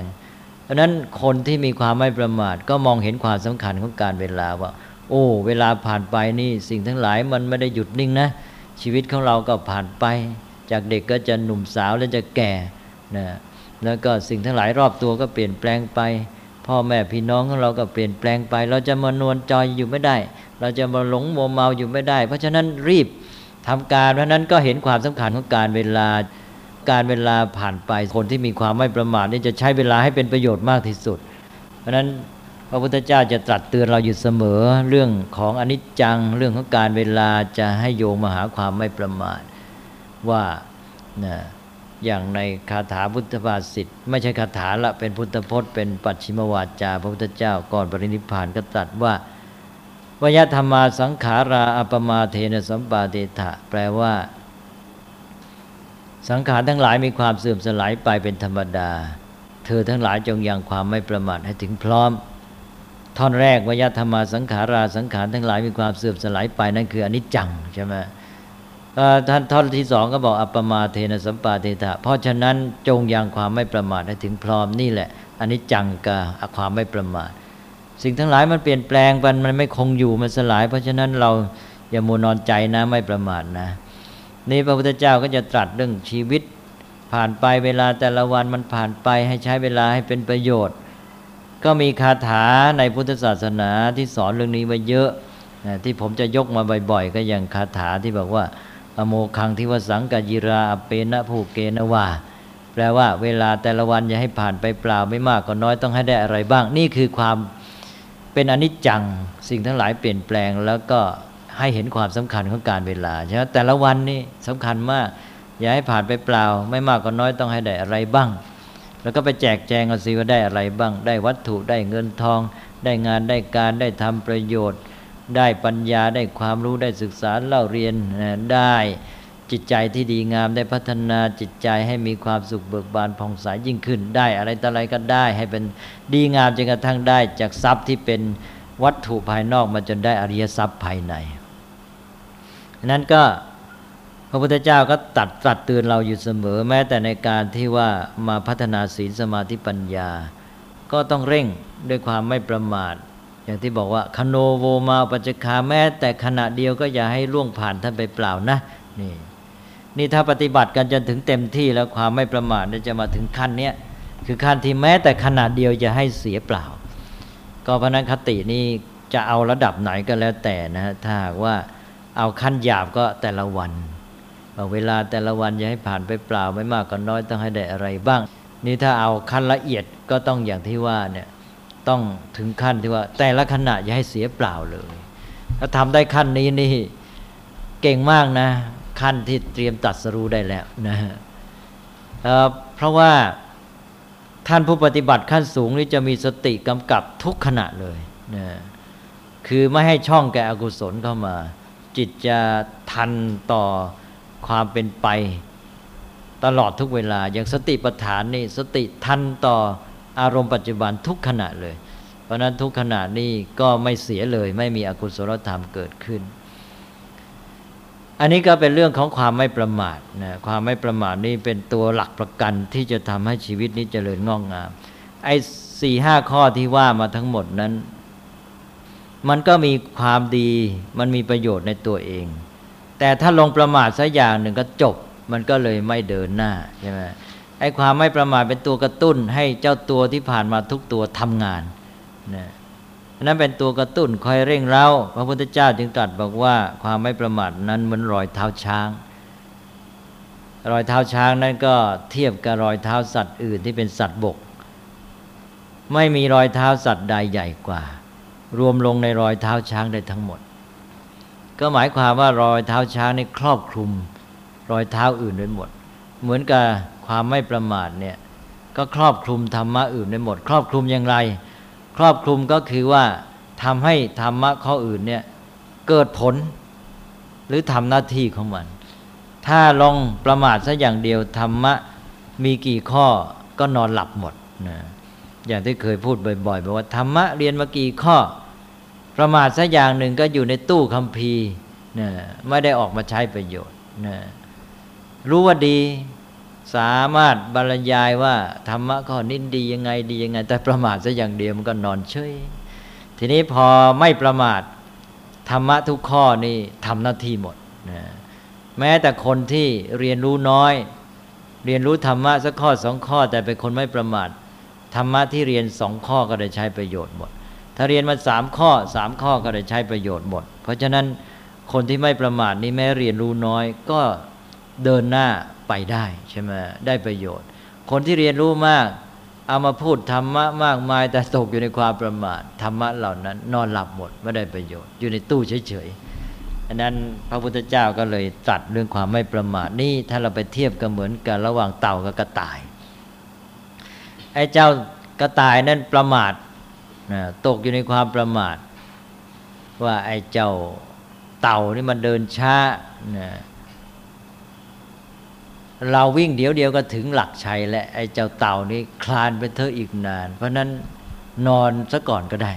ราะนั้นคนที่มีความไม่ประมาท ก็มองเห็นความสำคัญของการเวลาว่า โอ้ เวลาผ่านไปนี่สิ่งทั้งหลายมันไม่ได้หยุดนิ่งนะ ชีวิตของเราก็ผ่านไป จากเด็กก็จะหนุ่มสาวแล้วจะแก่นะแล้วก็สิ่งทั้งหลายรอบตัวก็เปลี่ยนแปลงไป พ่อแม่พี่น้องของเราก็เปลี่ยนแปลงไป เราจะมานวลจอยอยู่ไม่ได้ เราจะมาหลงโมเมาอยู่ไม่ได้ เพราะฉะนั้นรีบทำการเพราะนั้นก็เห็นความสำคัญของการเวลา การเวลาผ่านไปคนที่มีความไม่ประมาทนี่จะใช้เวลาให้เป็นประโยชน์มากที่สุด เพราะนั้นพระพุทธเจ้าจะตรัสเตือนเราอยู่เสมอเรื่องของอนิจจังเรื่องของการเวลาจะให้โยงมาหาความไม่ประมาทว่านะอย่างในคาถาพุทธภาษิตไม่ใช่คาถาละเป็นพุทธพจน์เป็นปัจฉิมวาจา พระพุทธเจ้าก่อนปรินิพพานก็ตรัสว่าวยธรรมาสังขาราอปมาเทนสัมปาเตถะแปลว่า สังขารทั้งหลายมีความเสื่อมสลายไปเป็นธรรมดา เธอทั้งหลายจงยังความไม่ประมาทให้ถึงพร้อม ท่อนแรกวยธรรมาสังขาราสังขารทั้งหลายมีความเสื่อมสลายไปนั่นคืออนิจจังใช่ไหมท่านท่อนที่สองก็บอกอัปมาเทนสัมปาเตถะเพราะฉะนั้นจงยังความไม่ประมาทให้ถึงพร้อมนี่แหละอนิจจังกับความไม่ประมาท สิ่งทั้งหลายมันเปลี่ยนแปลงไปมันไม่คงอยู่มันสลาย เพราะฉะนั้นเราอย่ามัวนอนใจนะไม่ประมาทนะ นี่พระพุทธเจ้าก็จะตรัสเรื่องชีวิต ผ่านไปเวลาแต่ละวันมันผ่านไปให้ใช้เวลาให้เป็นประโยชน์ ก็มีคาถาในพุทธศาสนาที่สอนเรื่องนี้ไว้เยอะที่ผมจะยกมาบ่อย ๆ ก็อย่างคาถาที่บอกว่า อโมคังทิวสังกยิราอเปนะภูเกนวาแปลว่าเวลาแต่ละวันอย่าให้ผ่านไปเปล่าไม่มากก็น้อยต้องให้ได้อะไรบ้าง นี่คือความเป็นอนิจจัง สิ่งทั้งหลายเปลี่ยนแปลงแล้วก็ ให้เห็นความสำคัญของการเวลาใช่ไหมแต่ละวันนี่สำคัญมาก อย่าให้ผ่านไปเปล่า ไม่มากก็น้อยต้องให้ได้อะไรบ้าง แล้วก็ไปแจกแจงเอาสิว่าได้อะไรบ้าง ได้วัตถุได้เงินทอง ได้งานได้การได้ทำประโยชน์ ได้ปัญญาได้ความรู้ได้ศึกษาเล่าเรียนได้จิตใจที่ดีงามได้พัฒนาจิตใจให้มีความสุขเบิกบานผ่องใสยยิ่งขึ้นได้อะไรต่ออะไรก็ได้ ให้เป็นดีงามจนกระทั่งได้จากทรัพย์ที่เป็นวัตถุภายนอกมาจนได้อริยทรัพย์ภายใน นั้นก็พระพุทธเจ้าก็ตัดตรัสเตือนเราอยู่เสมอ แม้แต่ในการที่ว่ามาพัฒนาศีลสมาธิปัญญา ก็ต้องเร่งด้วยความไม่ประมาท อย่างที่บอกว่าคโนโวมาปัจจคาแม้แต่ขณะเดียวก็อย่าให้ล่วงผ่านท่านไปเปล่านะนี่นี่ถ้าปฏิบัติกันจนถึงเต็มที่แล้วความไม่ประมาทจะมาถึงขั้นเนี้ยคือขั้นที่แม้แต่ขนาดเดียวจะให้เสียเปล่า ก็พนันคตินี้จะเอาระดับไหนก็แล้วแต่นะถ้าว่า เอาขั้นหยาบก็แต่ละวันเวลาแต่ละวันอย่าให้ผ่านไปเปล่าไม่มากก็น้อยต้องให้ได้อะไรบ้าง นี่ถ้าเอาขั้นละเอียดก็ต้องอย่างที่ว่าเนี่ยต้องถึงขั้นที่ว่า แต่ละขณะอย่าให้เสียเปล่าเลย ถ้าทำได้ขั้นนี้นี่เก่งมากนะ ขั้นที่เตรียมตัดสรู้ได้แล้วนะฮะเพราะว่าท่านผู้ปฏิบัติขั้นสูงนี่จะมีสติกำกับทุกขณะเลยนะคือไม่ให้ช่องแก่อกุศลเข้ามา จิตจะทันต่อความเป็นไป ตลอดทุกเวลา อย่างสติปัฏฐานนี่สติทันต่ออารมณ์ปัจจุบันทุกขณะเลย เพราะนั้นทุกขณะนี้ก็ไม่เสียเลย ไม่มีอกุศลธรรมเกิดขึ้น อันนี้ก็เป็นเรื่องของความไม่ประมาทนะความไม่ประมาทนี่เป็นตัวหลักประกันที่จะทำให้ชีวิตนี้เจริญงอกงามไอ้สี่ห้าข้อที่ว่ามาทั้งหมดนั้น มันก็มีความดีมันมีประโยชน์ในตัวเอง แต่ถ้าลงประมาทสักอย่างหนึ่งก็จบ มันก็เลยไม่เดินหน้าใช่ไหมไอ้ความไม่ประมาทเป็นตัวกระตุ้น ให้เจ้าตัวที่ผ่านมาทุกตัวทำงานนะนั้นเป็นตัวกระตุ้นคอยเร่งเร้าพระพุทธเจ้าจึงตรัสบอกว่า ความไม่ประมาทนั้นเหมือนรอยเท้าช้าง รอยเท้าช้างนั้นก็เทียบกับรอยเท้าสัตว์อื่นที่เป็นสัตว์บก ไม่มีรอยเท้าสัตว์ใดใหญ่กว่า รวมลงในรอยเท้าช้างได้ทั้งหมด ก็หมายความว่ารอยเท้าช้างนี่ครอบคลุม รอยเท้าอื่นไว้หมด เหมือนกับความไม่ประมาทเนี่ยก็ครอบคลุมธรรมะอื่นได้หมด ครอบคลุมอย่างไร ครอบคลุมก็คือว่าทำให้ธรรมะข้ออื่นเนี่ยเกิดผล หรือทำหน้าที่ของมัน ถ้าลองประมาทสัอย่างเดียวธรรมะมีกี่ข้อก็นอนหลับหมดนะอย่างที่เคยพูดบ่อยๆบอกว่าธรรมะเรียนมากี่ข้อ ประมาทสัอย่างหนึ่งก็อยู่ในตู้คัมภีร์นะไม่ได้ออกมาใช้ประโยชน์นะรู้ว่าดีสามารถบรรยายว่าธรรมะข้อนี้ดียังไงดียังไง แต่ประมาทซะอย่างเดียวมันก็นอนเฉยทีนี้พอไม่ประมาทธรรมะทุกข้อนี่ทำหน้าที่หมดนะแม้แต่คนที่เรียนรู้น้อย เรียนรู้ธรรมะสักข้อสองข้อ แต่เป็นคนไม่ประมาทธรรมะที่เรียนสองข้อก็ได้ใช้ประโยชน์หมด ถ้าเรียนมาสามข้อสามข้อก็ได้ใช้ประโยชน์หมด เพราะฉะนั้นคนที่ไม่ประมาทนี่แม้เรียนรู้น้อยก็เดินหน้าไปได้ใช่ไหมได้ประโยชน์ คนที่เรียนรู้มาก เอามาพูดธรรมะมากมาย แต่ตกอยู่ในความประมาทธรรมะเหล่านั้น นอนหลับหมดไม่ได้ประโยชน์ อยู่ในตู้เฉยๆอันนั้นพระพุทธเจ้าก็เลยตรัสเรื่องความไม่ประมาทนี่ถ้าเราไปเทียบกันเหมือนกันระหว่างเต่ากับกระต่ายไอ้เจ้ากระต่ายนั้นประมาท ตกอยู่ในความประมาท ว่าไอ้เจ้าเต่านี่มันเดินช้านะเราวิ่งเดี๋ยวเดียวก็ถึงหลักชัยและไอ้เจ้าเต่านี่คลานไปเธออีกนาน เพราะนั้นนอนซะก่อนก็ได้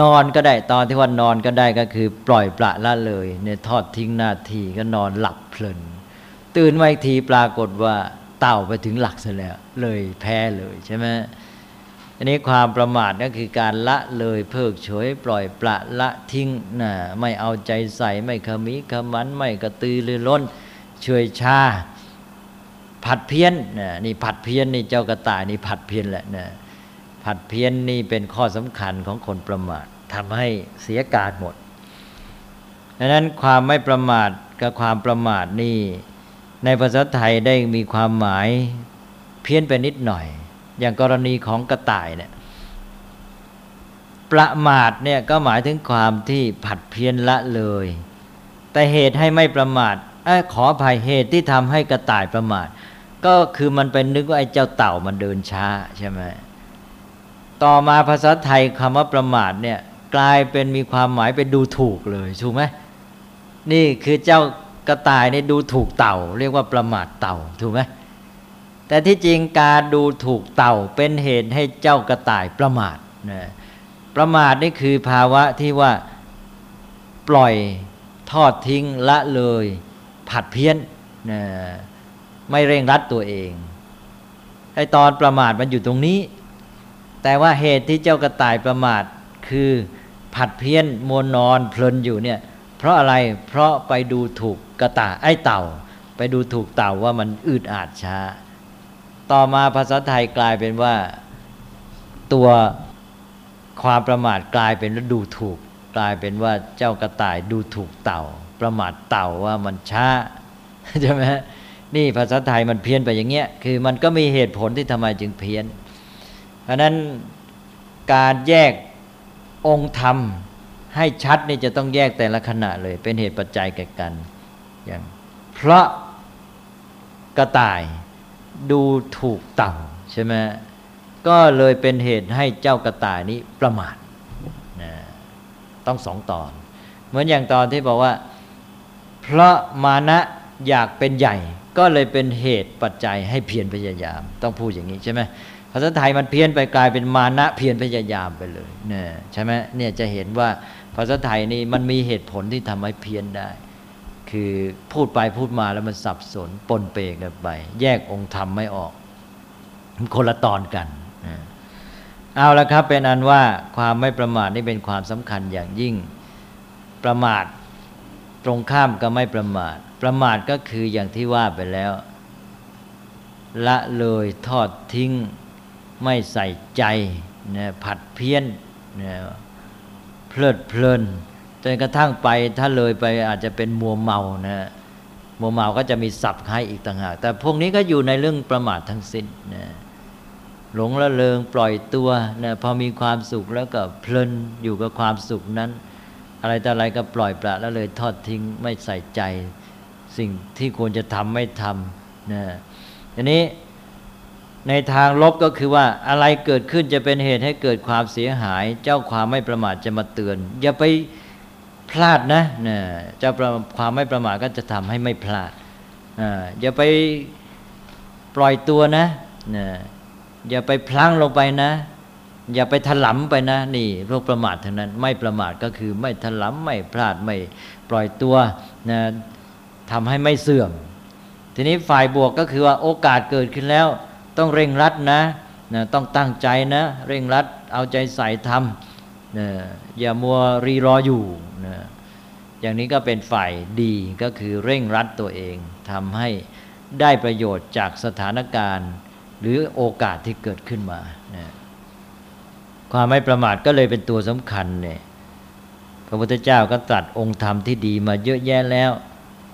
นอนก็ได้ตอนที่ว่านอนก็ได้ก็คือ ปล่อยปละละเลยเนี่ยทอดทิ้งหน้าทีก็นอนหลับเพลิน ตื่นมาอีกทีปรากฏว่าเต่าไปถึงหลักซะแล้ว เลยแพ้เลยใช่ไหม อันนี้ความประมาทก็คือการละเลยเพิกเฉย ปล่อยปละละทิ้งนะไม่เอาใจใส่ไม่ขมิขมันไม่กระตือรือร้นเฉยชา ผัดเพี้ยนนี่ผัดเพี้ยนนี่เจ้ากระต่ายนี่ผัดเพี้ยนแหละนะผัดเพี้ยนนี่เป็นข้อสำคัญของคนประมาททำให้เสียการหมดดังนั้นความไม่ประมาทกับความประมาทนี่ในภาษาไทยได้มีความหมายเพี้ยนไปนิดหน่อย อย่างกรณีของกระต่ายเนี่ยประมาทเนี่ยก็หมายถึงความที่ผัดเพี้ยนละเลย แต่เหตุให้ไม่ประมาทอขออภัยเหตุที่ทำให้กระต่ายประมาท ก็คือมันเป็นนึกว่าไอ้เจ้าเต่ามันเดินช้าใช่ไหมต่อมาภาษาไทยคำว่าประมาทเนี่ยกลายเป็นมีความหมายเป็นดูถูกเลยถูกไหมนี่คือเจ้ากระต่ายเนี่ยดูถูกเต่า เรียกว่าประมาทเต่าถูกไหม แต่ที่จริงการดูถูกเต่าเป็นเหตุให้เจ้ากระต่ายประมาทนะประมาทนี่คือภาวะที่ว่าปล่อยทอดทิ้งละเลย ผัดเพี้ยนนะไม่เร่งรัดตัวเองไอตอนประมาทมันอยู่ตรงนี้ แต่ว่าเหตุที่เจ้ากระต่ายประมาทคือผัดเพี้ยนมัวนอนเพลินอยู่เนี่ย เพราะอะไรเพราะไปดูถูกกระต่ายไอเต่า ไปดูถูกเต่าว่ามันอืดอาดช้า ต่อมาภาษาไทยกลายเป็นว่าตัวความประมาทกลายเป็นดูถูก กลายเป็นว่าเจ้ากระต่ายดูถูกเต่า ประมาทเต่าว่ามันช้าใช่ไหมนี่ภาษาไทยมันเพี้ยนไปอย่างเงี้ยคือมันก็มีเหตุผลที่ทำไมจึงเพี้ยน เพราะนั้นการแยกองค์ธรรมให้ชัดนี่จะต้องแยกแต่ละขณะเลย เป็นเหตุปัจจัยแก่กันอย่างเพราะกระต่าย ดูถูกต่าใช่ไหมก็เลยเป็นเหตุให้เจ้ากระต่ายนี้ประมาทนะต้องสองตอน เหมือนอย่างตอนที่บอกว่า เพราะมานะอยากเป็นใหญ่ ก็เลยเป็นเหตุปัจจัยให้เพียรพยายาม ต้องพูดอย่างนี้ใช่ไหมภาษาไทยมันเพี้ยนไปกลายเป็นมานะเพียรพยายามไปเลยเนี่ยใช่ไหมเนี่ยจะเห็นว่าภาษาไทยนี่มันมีเหตุผลที่ทำให้เพี้ยนได้ คือพูดไปพูดมาแล้วมันสับสนปนเปกันไป แยกองค์ธรรมไม่ออกคนละตอนกัน เอาละครับเป็นอันว่าความไม่ประมาทนี่เป็นความสำคัญอย่างยิ่งประมาทตรงข้ามก็ไม่ประมาท ประมาทก็คืออย่างที่ว่าไปแล้ว ละเลยทอดทิ้งไม่ใส่ใจนะผัดเพี้ยนนะเพลิดเพลิน จนกระทั่งไปถ้าเลยไปอาจจะเป็นมัวเมานะมัวเมาก็จะมีศัพท์ให้อีกต่างหาก แต่พวกนี้ก็อยู่ในเรื่องประมาททั้งสิ้นนะหลงละเลงปล่อยตัวนะพอมีความสุขแล้วก็เพลินอยู่กับความสุขนั้น อะไรแต่อะไรก็ปล่อยปละแล้วเลยทอดทิ้งไม่ใส่ใจ สิ่งที่ควรจะทำไม่ทำนะทีนี้ในทางลบก็คือว่าอะไรเกิดขึ้นจะเป็นเหตุให้เกิดความเสียหาย เจ้าความไม่ประมาทจะมาเตือน อย่าไป พลาดนะนะเจ้าความไม่ประมาทก็จะทำให้ไม่พลาดอย่าไปปล่อยตัวนะนะอย่าไปพลั้งลงไปนะ อย่าไปถลำไปนะ นี่พวกประมาททั้งนั้น ไม่ประมาทก็คือไม่ถลำไม่พลาดไม่ปล่อยตัวนะทำให้ไม่เสื่อม ทีนี้ฝ่ายบวกก็คือว่าโอกาสเกิดขึ้นแล้ว ต้องเร่งรัดนะนะต้องตั้งใจนะ เร่งรัดเอาใจใส่ทำ นะอย่ามัวรีรออยู่นะอย่างนี้ก็เป็นฝ่ายดีก็คือเร่งรัดตัวเองทำให้ได้ประโยชน์จากสถานการณ์ หรือโอกาสที่เกิดขึ้นมานะความไม่ประมาทก็เลยเป็นตัวสำคัญเนี่ยพระพุทธเจ้าก็ตรัสองค์ธรรมที่ดีมาเยอะแยะแล้ว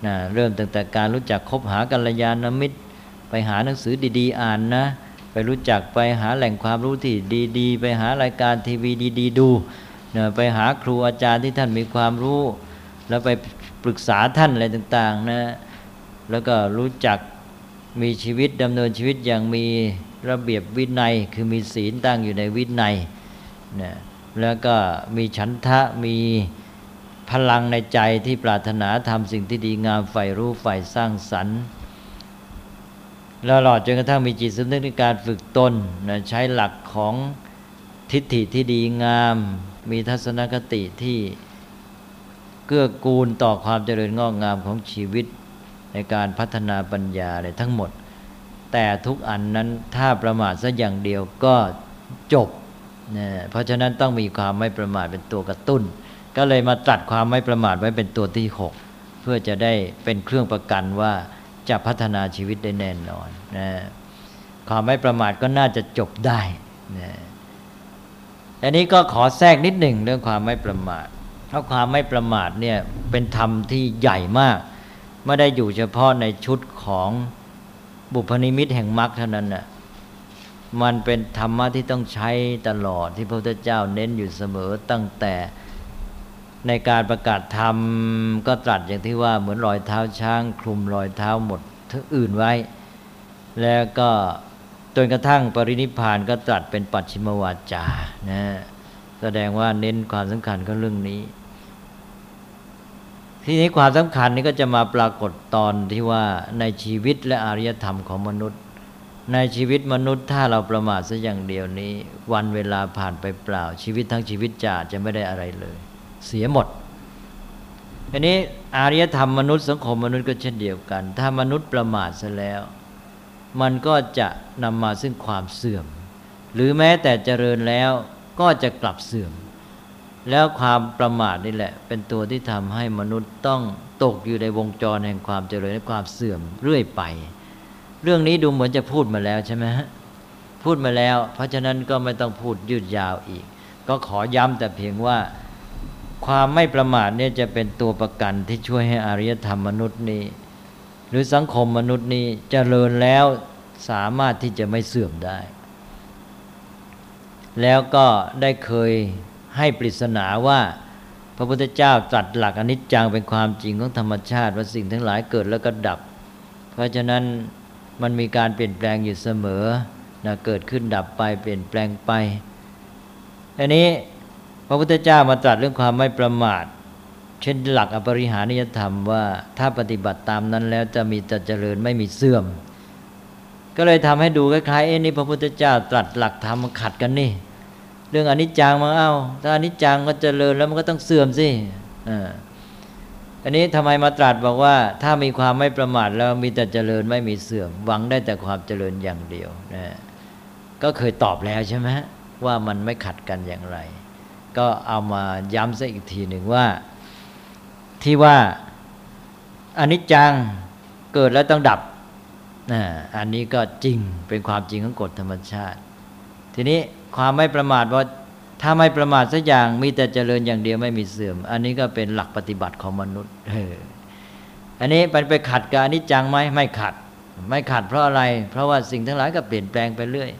นะเริ่มตั้งแต่การรู้จักคบหากัลยาณมิตร ไปหาหนังสือดี ๆ อ่านนะ ไปรู้จักไปหาแหล่งความรู้ที่ดีๆ ไปหารายการทีวีดีๆ ดูนะไปหาครูอาจารย์ที่ท่านมีความรู้ แล้วไปปรึกษาท่านอะไรต่างๆนะแล้วก็รู้จักมีชีวิตดำเนินชีวิตอย่างมีระเบียบวินัย คือมีศีลตั้งอยู่ในวินัยนะแล้วก็มีฉันทะมีพลังในใจที่ปรารถนาทำสิ่งที่ดีงามใฝ่รู้ใฝ่สร้างสรรค์ แล้วหลอดจนกระทั่งมีจิตสำนึกในการฝึกตนนะใช้หลักของทิฏฐิที่ดีงาม มีทัศนคติที่เกื้อกูลต่อความเจริญงอกงามของชีวิตในการพัฒนาปัญญาเลยทั้งหมด แต่ทุกอันนั้นถ้าประมาทสักอย่างเดียวก็จบนะเพราะฉะนั้นต้องมีความไม่ประมาทเป็นตัวกระตุ้น ก็เลยมาตัดความไม่ประมาทไว้เป็นตัวที่หกเพื่อจะได้เป็นเครื่องประกันว่า จะพัฒนาชีวิตได้แน่นอนนะความไม่ประมาทก็น่าจะจบได้นะอันนี้ก็ขอแทรกนิดหนึ่งเรื่องความไม่ประมาท เพราะความไม่ประมาทเนี่ยเป็นธรรมที่ใหญ่มาก ไม่ได้อยู่เฉพาะในชุดของบุพนิมิตแห่งมรรคเท่านั้นน่ะมันเป็นธรรมะที่ต้องใช้ตลอดที่พระพุทธเจ้าเน้นอยู่เสมอตั้งแต่ ในการประกาศธรรมก็ตรัสอย่างที่ว่าเหมือนรอยเท้าช้าง คลุมรอยเท้าหมดทั้งอื่นไว้ แล้วก็จนกระทั่งปรินิพานก็ตรัสเป็นปัจฉิมวาจานะแสดงว่าเน้นความสำคัญก็เรื่องนี้ ทีนี้ความสำคัญนี้ก็จะมาปรากฏตอนที่ว่าในชีวิตและอารยธรรมของมนุษย์ ในชีวิตมนุษย์ถ้าเราประมาทสักอย่างเดียวนี้ วันเวลาผ่านไปเปล่า ชีวิตทั้งชีวิตจะจะไม่ได้อะไรเลย เสียหมดทีนี้อารยธรรมมนุษย์สังคมมนุษย์ก็เช่นเดียวกัน ถ้ามนุษย์ประมาทซะแล้ว มันก็จะนำมาซึ่งความเสื่อม หรือแม้แต่เจริญแล้วก็จะกลับเสื่อม แล้วความประมาทนี่แหละ เป็นตัวที่ทำให้มนุษย์ต้องตกอยู่ในวงจรแห่งความเจริญและความเสื่อมเรื่อยไป เรื่องนี้ดูเหมือนจะพูดมาแล้วใช่ไหมฮะพูดมาแล้ว เพราะฉะนั้นก็ไม่ต้องพูดยืดยาวอีก ก็ขอย้ำแต่เพียงว่า ความไม่ประมาทเนี่ยจะเป็นตัวประกันที่ช่วยให้อารยธรรมมนุษย์นี้ หรือสังคมมนุษย์นี้จเจริญแล้วสามารถที่จะไม่เสื่อมได้ แล้วก็ได้เคยให้ปริศนาว่า พระพุทธเจ้าตรัสหลักอนิจจังเป็นความจริงของธรรมชาติว่าสิ่งทั้งหลายเกิดแล้วก็ดับ เพราะฉะนั้นมันมีการเปลี่ยนแปลงอยู่เสมอนะเกิดขึ้นดับไปเปลี่ยนแปลงไปอันนี้ พระพุทธเจ้ามาตรัสเรื่องความไม่ประมาท เช่นหลักอปริหานิยธรรมว่าถ้าปฏิบัติตามนั้นแล้วจะมีแต่เจริญไม่มีเสื่อม ก็เลยทำให้ดูคล้ายๆเอ็นี่พระพุทธเจ้าตรัสหลักธรรมมันขัดกันนี่ เรื่องอนิจจังมาเอาถ้าอนิจจังก็เจริญแล้วมันก็ต้องเสื่อมสิอันนี้ทำไมมาตรัสบอกว่าถ้ามีความไม่ประมาทแล้วมีแต่เจริญไม่มีเสื่อม หวังได้แต่ความเจริญอย่างเดียวนะก็เคยตอบแล้วใช่ไหมว่ามันไม่ขัดกันอย่างไร ก็เอามาย้ำซะอีกทีหนึ่งว่า ที่ว่าอนิจจังเกิดแล้วต้องดับนะอันนี้ก็จริงเป็นความจริงของกฎธรรมชาติ ทีนี้ความไม่ประมาทว่าถ้าไม่ประมาทสักอย่างมีแต่เจริญอย่างเดียวไม่มีเสื่อม อันนี้ก็เป็นหลักปฏิบัติของมนุษย์เอออันนี้มันไปขัดกับอนิจจังไหมไม่ขัด ไม่ขัดเพราะอะไร เพราะว่าสิ่งทั้งหลายก็เปลี่ยนแปลงไปเรื่อย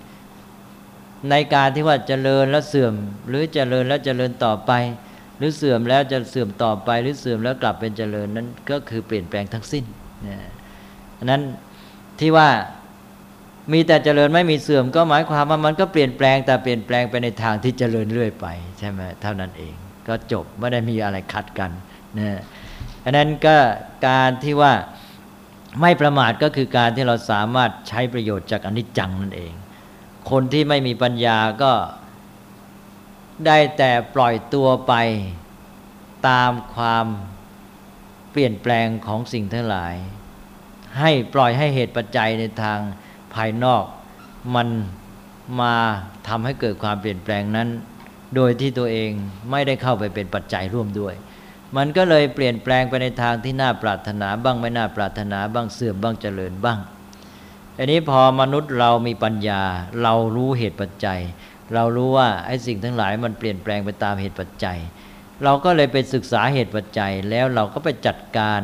ในการที่ว่าเจริญแล้วเสื่อม หรือเจริญแล้วเจริญต่อไป หรือเสื่อมแล้วจะเสื่อมต่อไป หรือเสื่อมแล้วกลับเป็นเจริญนั้นก็คือเปลี่ยนแปลงทั้งสิ้นนนั้นที่ว่ามีแต่เจริญไม่มีเสื่อมก็หมายความว่ามันก็เปลี่ยนแปลงแต่เปลี่ยนแปลงไปในทางที่เจริญเรื่อยไปใช่ไหมเท่านั้นเอง ก็จบไม่ได้มีอะไรขัดกันนะอันนั้นก็การที่ว่าไม่ประมาทก็คือการที่เราสามารถใช้ประโยชน์จากอนิจจังนั่นเอง คนที่ไม่มีปัญญาก็ได้แต่ปล่อยตัวไปตามความเปลี่ยนแปลงของสิ่งทั้งหลาย ให้ปล่อยให้เหตุปัจจัยในทางภายนอก มันมาทำให้เกิดความเปลี่ยนแปลงนั้น โดยที่ตัวเองไม่ได้เข้าไปเป็นปัจจัยร่วมด้วย มันก็เลยเปลี่ยนแปลงไปในทางที่น่าปรารถนาบ้างไม่น่าปรารถนาบ้างเสื่อมบ้างเจริญบ้าง อันนี้พอมนุษย์เรามีปัญญา เรารู้เหตุปัจจัย เรารู้ว่าไอ้สิ่งทั้งหลายมันเปลี่ยนแปลงไปตามเหตุปัจจัย เราก็เลยไปศึกษาเหตุปัจจัย แล้วเราก็ไปจัดการ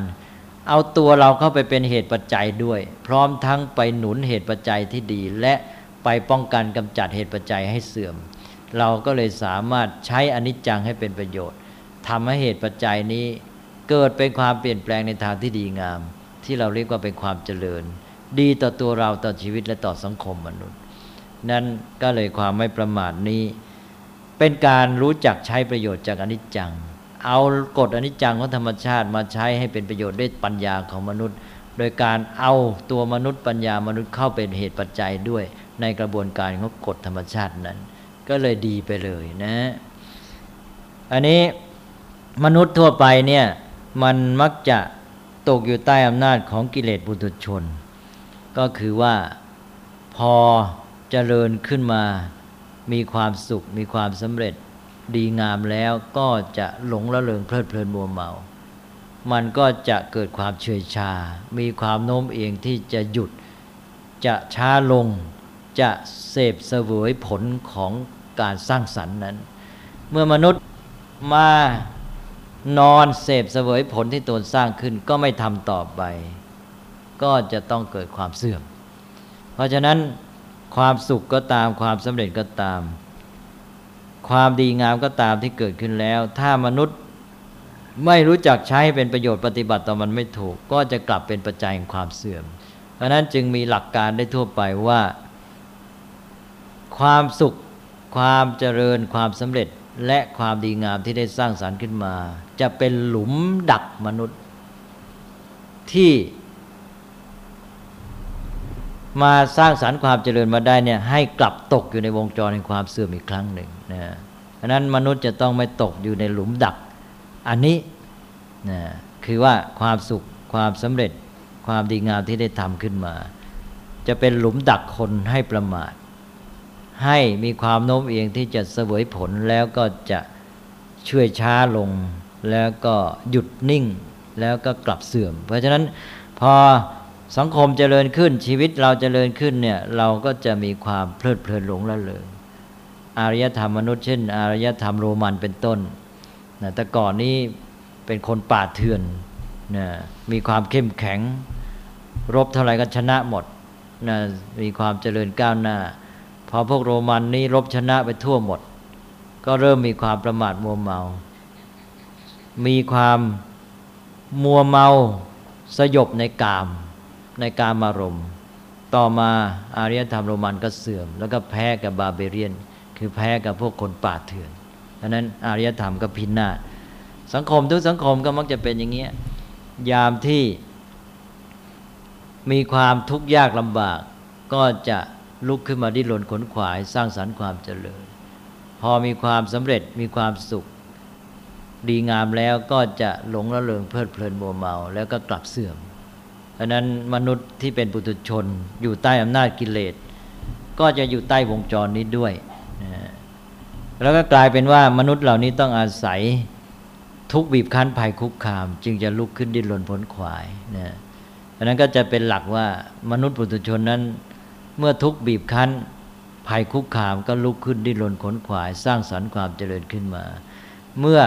เอาตัวเราเข้าไปเป็นเหตุปัจจัยด้วย พร้อมทั้งไปหนุนเหตุปัจจัยที่ดี และไปป้องกันกำจัดเหตุปัจจัยให้เสื่อม เราก็เลยสามารถใช้อนิจจังให้เป็นประโยชน์ทำให้เหตุปัจจัยนี้เกิดเป็นความเปลี่ยนแปลงในทางที่ดีงาม ที่เราเรียกว่าเป็นความเจริญ ดีต่อตัวเราต่อชีวิตและต่อสังคมมนุษย์ นั้นก็เลยความไม่ประมาทนี้ เป็นการรู้จักใช้ประโยชน์จากอนิจจัง เอากฎอนิจจังของธรรมชาติมาใช้ให้เป็นประโยชน์ด้วยปัญญาของมนุษย์ โดยการเอาตัวมนุษย์ปัญญามนุษย์เข้าเป็นเหตุปัจจัยด้วยในกระบวนการของกฎธรรมชาตินั้น ก็เลยดีไปเลยนะ อันนี้มนุษย์ทั่วไปเนี่ยมันมักจะตกอยู่ใต้อำนาจของกิเลสบุตุชน ก็คือว่าพอเจริญขึ้นมา มีความสุข มีความสำเร็จดีงามแล้วก็จะหลงละเลงเพลิดเพลินมัวเมา มันก็จะเกิดความเฉยชา มีความโน้มเอียงที่จะหยุด จะช้าลง จะเสพเสวยผลของการสร้างสรรค์นั้น เมื่อมนุษย์มานอนเสพเสวยผลที่ตนสร้างขึ้นก็ไม่ทำต่อไป ก็จะต้องเกิดความเสื่อม เพราะฉะนั้นความสุขก็ตามความสำเร็จก็ตาม ความดีงามก็ตามที่เกิดขึ้นแล้ว ถ้ามนุษย์ไม่รู้จักใช้เป็นประโยชน์ปฏิบัติต่อมันไม่ถูก ก็จะกลับเป็นปัจจัยแห่งความเสื่อม เพราะนั้นจึงมีหลักการได้ทั่วไปว่า ความสุข ความเจริญความสำเร็จและความดีงามที่ได้สร้างสารรค์ขึ้นมา จะเป็นหลุมดักมนุษย์ ที่ มาสร้างสารรค์ความเจริญมาได้เนี่ยให้กลับตกอยู่ในวงจรแห่งความเสื่อมอีกครั้งหนึ่งนะเพราะนั้นมนุษย์จะต้องไม่ตกอยู่ในหลุมดัก อันนี้นะคือว่าความสุขความสำเร็จความดีงามที่ได้ทำขึ้นมา จะเป็นหลุมดักคนให้ประมาท ให้มีความโน้มเอียงที่จะเสวยผลแล้วก็จะช่วยช้าลง แล้วก็หยุดนิ่ง แล้วก็กลับเสื่อม เพราะฉะนั้นพอ สังคมเจริญขึ้นชีวิตเราเจริญขึ้นเนี่ยเราก็จะมีความเพลิดเพลินหลงละเลยอารยธรรมมนุษย์เช่น อารยธรรมโรมันเป็นต้นนะแต่ก่อนนี้เป็นคนป่าเถื่อนนะมีความเข้มแข็ง รบเท่าไหร่ก็ชนะหมดนะมีความเจริญก้าวหน้า พอพวกโรมันนี้รบชนะไปทั่วหมด ก็เริ่มมีความประมาทมัวเมา มีความมัวเมาสยบในกาม ในการมารมณ์ต่อมาอารยธรรมโรมันก็เสื่อม แล้วก็แพ้กับบาเบเรียน คือแพ้กับพวกคนป่าเถื่อนดังนั้นอารยธรรมก็พินาศสังคมทุกสังคมก็มักจะเป็นอย่างนี้ยยามที่มีความทุกข์ยากลำบาก ก็จะลุกขึ้นมาดิ้นรนขนขวาย สร้างสรรค์ความเจริญ พอมีความสำเร็จมีความสุข ดีงามแล้วก็จะหลงระเริงเพลิดเพลินมัวเมา แล้วก็กลับเสื่อม ราะนั้นมนุษย์ที่เป็นปุถุชน อยู่ใต้อำนาจกิเลส ก็จะอยู่ใต้วงจรนี้ด้วยนะแล้วก็กลายเป็นว่ามนุษย์เหล่านี้ต้องอาศัยทุกบีบคั้นภัยคุกคาม จึงจะลุกขึ้นดิ้นรนผลขวายนะเพราะนั้นก็จะเป็นหลักว่ามนุษย์ปุถุชนนั้น เมื่อทุกบีบคั้นภัยคุกคามก็ลุกขึ้นดิ้นรนขนขวาย สร้างสรรค์ความเจริญขึ้นมา เมื่อ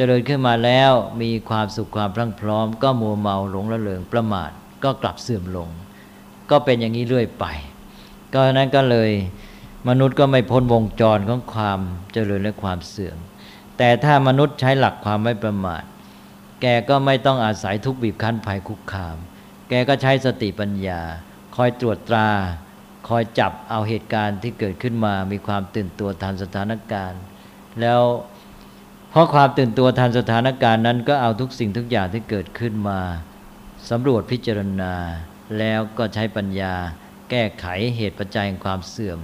จริญขึ้นมาแล้วมีความสุขความพรั่งพร้อม ก็มัวเมาหลงละเลงประมาทก็กลับเสื่อมลง ก็เป็นอย่างนี้เรื่อยไป ก็นั้นก็เลยมนุษย์ก็ไม่พ้นวงจรของความเจริญและความเสื่อม แต่ถ้ามนุษย์ใช้หลักความไม่ประมาท แกก็ไม่ต้องอาศัยทุกบีบคั้นภัยคุกคาม แกก็ใช้สติปัญญา คอยตรวจตรา คอยจับเอาเหตุการณ์ที่เกิดขึ้นมา มีความตื่นตัวทันสถานการณ์ แล้ว เพราะความตื่นตัวทันสถานการณ์นั้น ก็เอาทุกสิ่งทุกอย่างที่เกิดขึ้นมาสำรวจพิจารณา แล้วก็ใช้ปัญญา แก้ไขเหตุปัจจัยแห่งความเสื่อม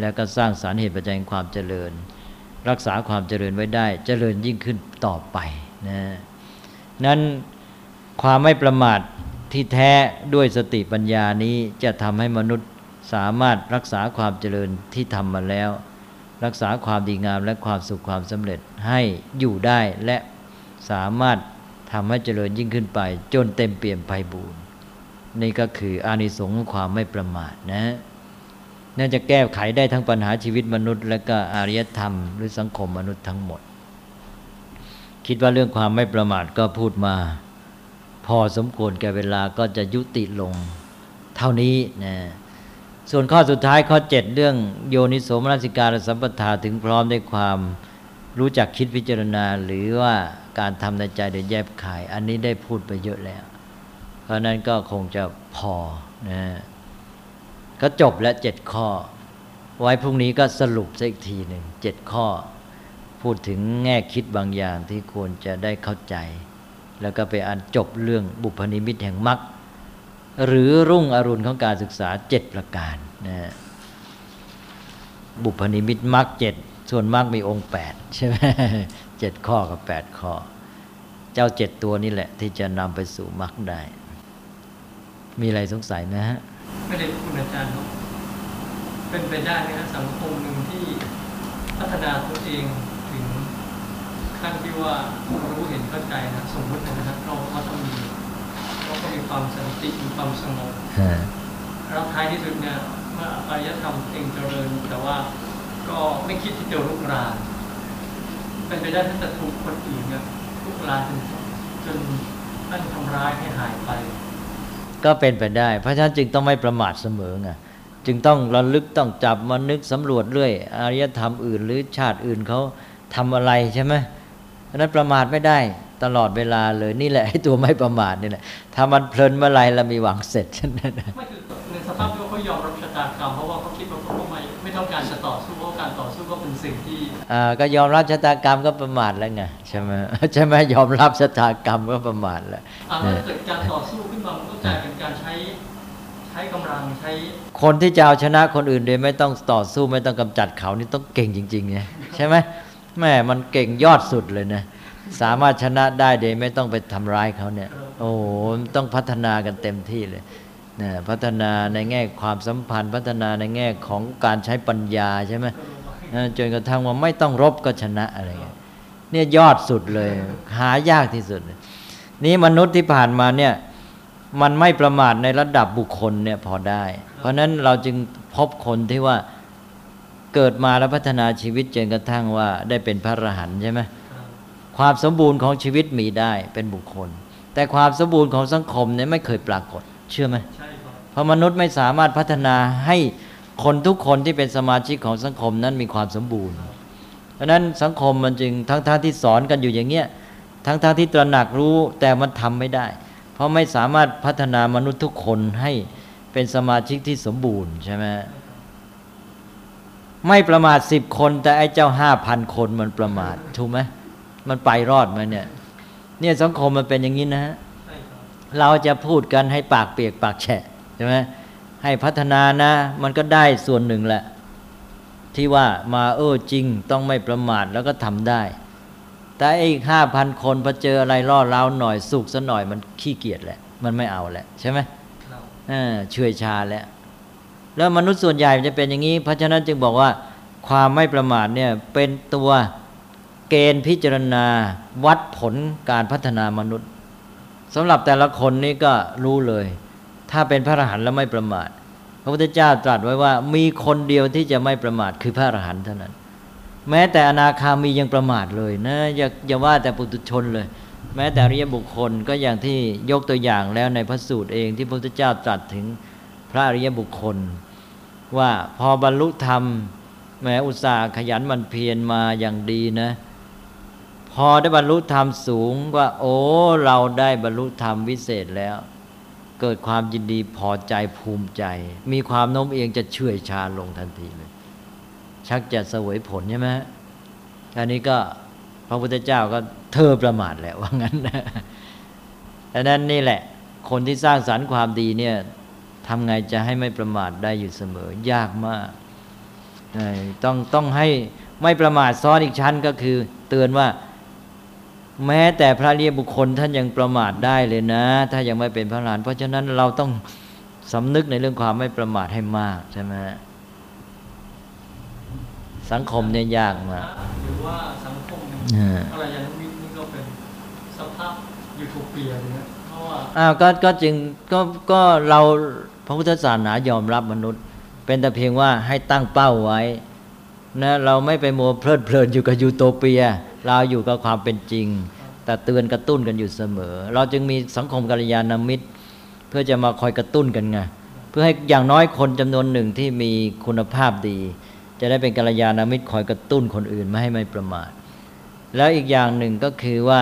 แล้วก็สร้างสารเหตุปัจจัยแห่งความเจริญ รักษาความเจริญไว้ได้ เจริญยิ่งขึ้นต่อไปนะนั้นความไม่ประมาทที่แท้ด้วยสติปัญญานี้จะทำให้มนุษย์สามารถรักษาความเจริญที่ทำมาแล้ว รักษาความดีงามและความสุขความสำเร็จให้อยู่ได้และสามารถทำให้เจริญยิ่งขึ้นไป จนเต็มเปี่ยมไพบูรณ์นี่ก็คืออานิสงส์ของความไม่ประมาทนะน่าจะแก้ไขได้ทั้งปัญหาชีวิตมนุษย์ และก็อารยธรรมหรือสังคมมนุษย์ทั้งหมด คิดว่าเรื่องความไม่ประมาทก็พูดมา พอสมควรแก่เวลาก็จะยุติลง เท่านี้นะ ส่วนข้อสุดท้ายข้อเจ็ดเรื่องโยนิโสมนสิการสัมปทาถึงพร้อมด้วยความรู้จักคิดพิจารณา หรือว่าการทำในใจโดยแยบขาย อันนี้ได้พูดไปเยอะแล้ว เพราะนั้นก็คงจะพอนะก็จบแล้วเจ็ดข้อ ไว้พรุ่งนี้ก็สรุปสักอีกทีหนึ่งเจ็ดข้อ พูดถึงแง่คิดบางอย่างที่ควรจะได้เข้าใจ แล้วก็ไปอ่านจบเรื่องบุพนิมิตแห่งมรรค หรือรุ่งอรุณของการศึกษาเจ็ดประการนะบุพนิมิตมรรคเจ็ดส่วนมรรคมีองค์แปดใช่ไหมเจ็ดข้อกับแปดข้อ เจ้าเจ็ดตัวนี่แหละ ที่จะนำไปสู่มรรคได้ มีอะไรสงสัยไหมฮะ ไม่ได้คุณอาจารย์ครับเป็นไปได้ไหมครับสังคมหนึ่งที่พัฒนาตัวเองถึงขั้นที่ว่ารู้เห็นเข้าใจนะสมมตินะครับเราว่าต้องมีเราก็มี ความสันติมีความสงบแล้วท้ายที่สุดเนี่ยเมื่ออารยธรรมเองเจริญ แต่ว่าก็ไม่คิดที่จะลุกรานเป็นไปได้ถ้าจะถูกคนอื่นเนี่ยลุกลามจนจนท่านทำร้ายให้หายไป ก็เป็นไปได้ เพราะฉะนั้นจึงต้องไม่ประมาทเสมอไงจึงต้องระลึกต้องจับมานึกสำรวจเรื่อยอารยธรรมอื่น หรือชาติอื่นเขาทำอะไรใช่ไหมเพราะฉะนั้นประมาทไม่ได้ ตลอดเวลาเลยนี่แหละไอ้ตัวไม่ประมาทนี่แหละถ้ามันเพลินเมื่อไหรเรามีหวังเสร็จไม่คือในสภาพที่ว่าเขายอมรับชะตากรรมเพราะว่าเขาคิดว่าเขาไม่ไม่ต้องการจะต่อสู้เพราะว่าการต่อสู้ก็เป็นสิ่งที่อ่าก็ยอมรับชะตากรรมก็ประมาทแล้วไงใช่ไหมใช่ไหมยอมรับชะตากรรมก็ประมาทแล้วอ่าถ้าเกิดการต่อสู้ขึ้นมามันก็กลายเป็นการใช้ใช้กำลังใช้คนที่จะเอาชนะคนอื่นโดยไม่ต้องต่อสู้ไม่ต้องกำจัดเขานี่ต้องเก่งจริงๆไงใช่ไหมแม่มันเก่งยอดสุดเลยนะ สามารถชนะได้โดยไม่ต้องไปทำร้ายเขาเนี่ย โอ้โหต้องพัฒนากันเต็มที่เลยนะพัฒนาในแง่ความสัมพันธ์ พัฒนาในแง่ของการใช้ปัญญาใช่ไหมจนกระทั่งว่าไม่ต้องรบก็ชนะอะไรเงี้ยเนี่ยยอดสุดเลย หายากที่สุด นี่มนุษย์ที่ผ่านมาเนี่ยมันไม่ประมาทในระดับบุคคลเนี่ยพอได้ เพราะฉะนั้นเราจึงพบคนที่ว่าเกิดมาแล้วพัฒนาชีวิตจนกระทั่งว่าได้เป็นพระอรหันต์ใช่ไหม ความสมบูรณ์ของชีวิตมีได้เป็นบุคคล แต่ความสมบูรณ์ของสังคมเนี่ยไม่เคยปรากฏ เชื่อไหมใช่ครับเพราะมนุษย์ไม่สามารถพัฒนาให้คนทุกคนที่เป็นสมาชิกของสังคมนั้นมีความสมบูรณ์ เพราะฉะนั้นสังคมมันจึงทั้งๆที่สอนกันอยู่อย่างเงี้ยทั้งๆที่ตระหนักรู้แต่มันทำไม่ได้ เพราะไม่สามารถพัฒนามนุษย์ทุกคนให้เป็นสมาชิกที่สมบูรณ์ใช่ไหมไม่ประมาทสิบคน แต่ไอ้เจ้าห้าพันคนมันประมาทถูกไหม มันไปรอดไหมาเนี่ย เนี่ยสังคมมันเป็นอย่างนี้นะฮะใช่ครับเราจะพูดกันให้ปากเปียกปากแฉะใช่ไหมให้พัฒนานะ มันก็ได้ส่วนหนึ่งแหละ ที่ว่ามาเออจริงต้องไม่ประมาทแล้วก็ทำได้ แต่อีกห้าพันคนพอเจออะไรล่อเล้าหน่อยสุกซะหน่อยมันขี้เกียจแหละ มันไม่เอาแหละใช่ไหมเราเออเฉอยชาแล้วแล้วมนุษย์ส่วนใหญ่มันจะเป็นอย่างนี้ เพราะฉะนั้นจึงบอกว่าความไม่ประมาทเนี่ยเป็นตัว เกณฑ์พิจารณาวัดผลการพัฒนามนุษย์สำหรับแต่ละคนนี่ก็รู้เลย ถ้าเป็นพระอรหันต์แล้วไม่ประมาท พระพุทธเจ้าตรัสไว้ว่า มีคนเดียวที่จะไม่ประมาทคือพระอรหันต์เท่านั้น แม้แต่อนาคามียังประมาทเลยนะอย่าอย่าว่าแต่ปุถุชนเลย แม้แต่อริยบุคคลก็อย่างที่ยกตัวอย่างแล้วในพระสูตรเองที่พระพุทธเจ้าตรัสถึงพระอริยบุคคล ว่าพอบรรลุธรรมแม้อุตสาห์ขยันมันเพียรมาอย่างดีนะ พอได้บรรลุธรรมสูงว่า โอ้เราได้บรรลุธรรมวิเศษแล้ว เกิดความยินดีพอใจภูมิใจ มีความโน้มเอียงจะเฉื่อยชาลงทันทีเลย ชักจะเสวยผลใช่ไหมอันนี้ก็พระพุทธเจ้าก็เธอประมาทแหละว่างั้นนะดังนั้นนี่แหละ คนที่สร้างสรรค์ความดีเนี่ยทำไงจะให้ไม่ประมาทได้อยู่เสมอ ยากมากต้องต้องให้ไม่ประมาทซ้อนอีกชั้นก็คือ เตือนว่า แม้แต่พระเรียบุคคลท่านยังประมาทได้เลยนะ ถ้ายังไม่เป็นพระอรหันต์เพราะฉะนั้นเราต้องสำนึกในเรื่องความไม่ประมาทให้มากใช่ไหมฮะสังคมเนี่ยยากมากหรือว่าสังคมหนึ่งอ่าอะไรอย่างนี้นี่ก็เป็นสภาพยูโทเปียเลยนะเพราะว่าอ้าวก็ก็จึงก็ก็เราพระพุทธศาสนายอมรับมนุษย์ เป็นแต่เพียงว่าให้ตั้งเป้าไว้นะเราไม่ไปมัวเพลิดเพลินอยู่กับยูโตเปีย เราอยู่กับความเป็นจริง แต่เตือนกระตุ้นกันอยู่เสมอ เราจึงมีสังคมกัลยาณมิตร เพื่อจะมาคอยกระตุ้นกันไงเพื่อให้อย่างน้อยคนจำนวนหนึ่งที่มีคุณภาพดี จะได้เป็นกัลยาณมิตรคอยกระตุ้นคนอื่นไม่ให้ไม่ประมาทแล้วอีกอย่างหนึ่งก็คือว่า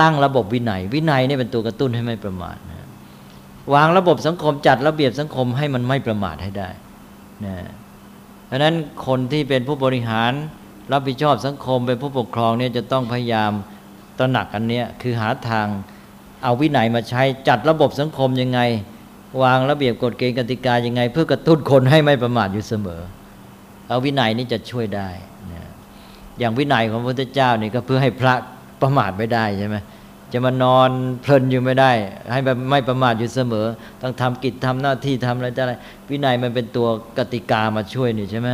ตั้งระบบวินัย วินัยนี่เป็นตัวกระตุ้นให้ไม่ประมาทนะวางระบบสังคมจัดระเบียบสังคมให้มันไม่ประมาทให้ได้นะเพราะนั้นคนที่เป็นผู้บริหาร รับผิดชอบสังคมเป็นผู้ปกครองเนี่ยจะต้องพยายามตระหนักอันเนี้ยคือหาทางเอาวินัยมาใช้จัดระบบสังคมยังไง วางระเบียบกฎเกณฑ์กติกายังไง เพื่อกระตุ้นคนให้ไม่ประมาทอยู่เสมอ เอาวินัยนี่จะช่วยได้นะอย่างวินัยของพระพุทธเจ้านี่ก็เพื่อให้พระประมาทไม่ได้ใช่ไหมจะมานอนเพลินอยู่ไม่ได้ ให้แบบไม่ประมาทอยู่เสมอ ต้องทำกิจทำหน้าที่ทำอะไรจะอะไรวินัยมันเป็นตัวกติกามาช่วยนี่ใช่ไหม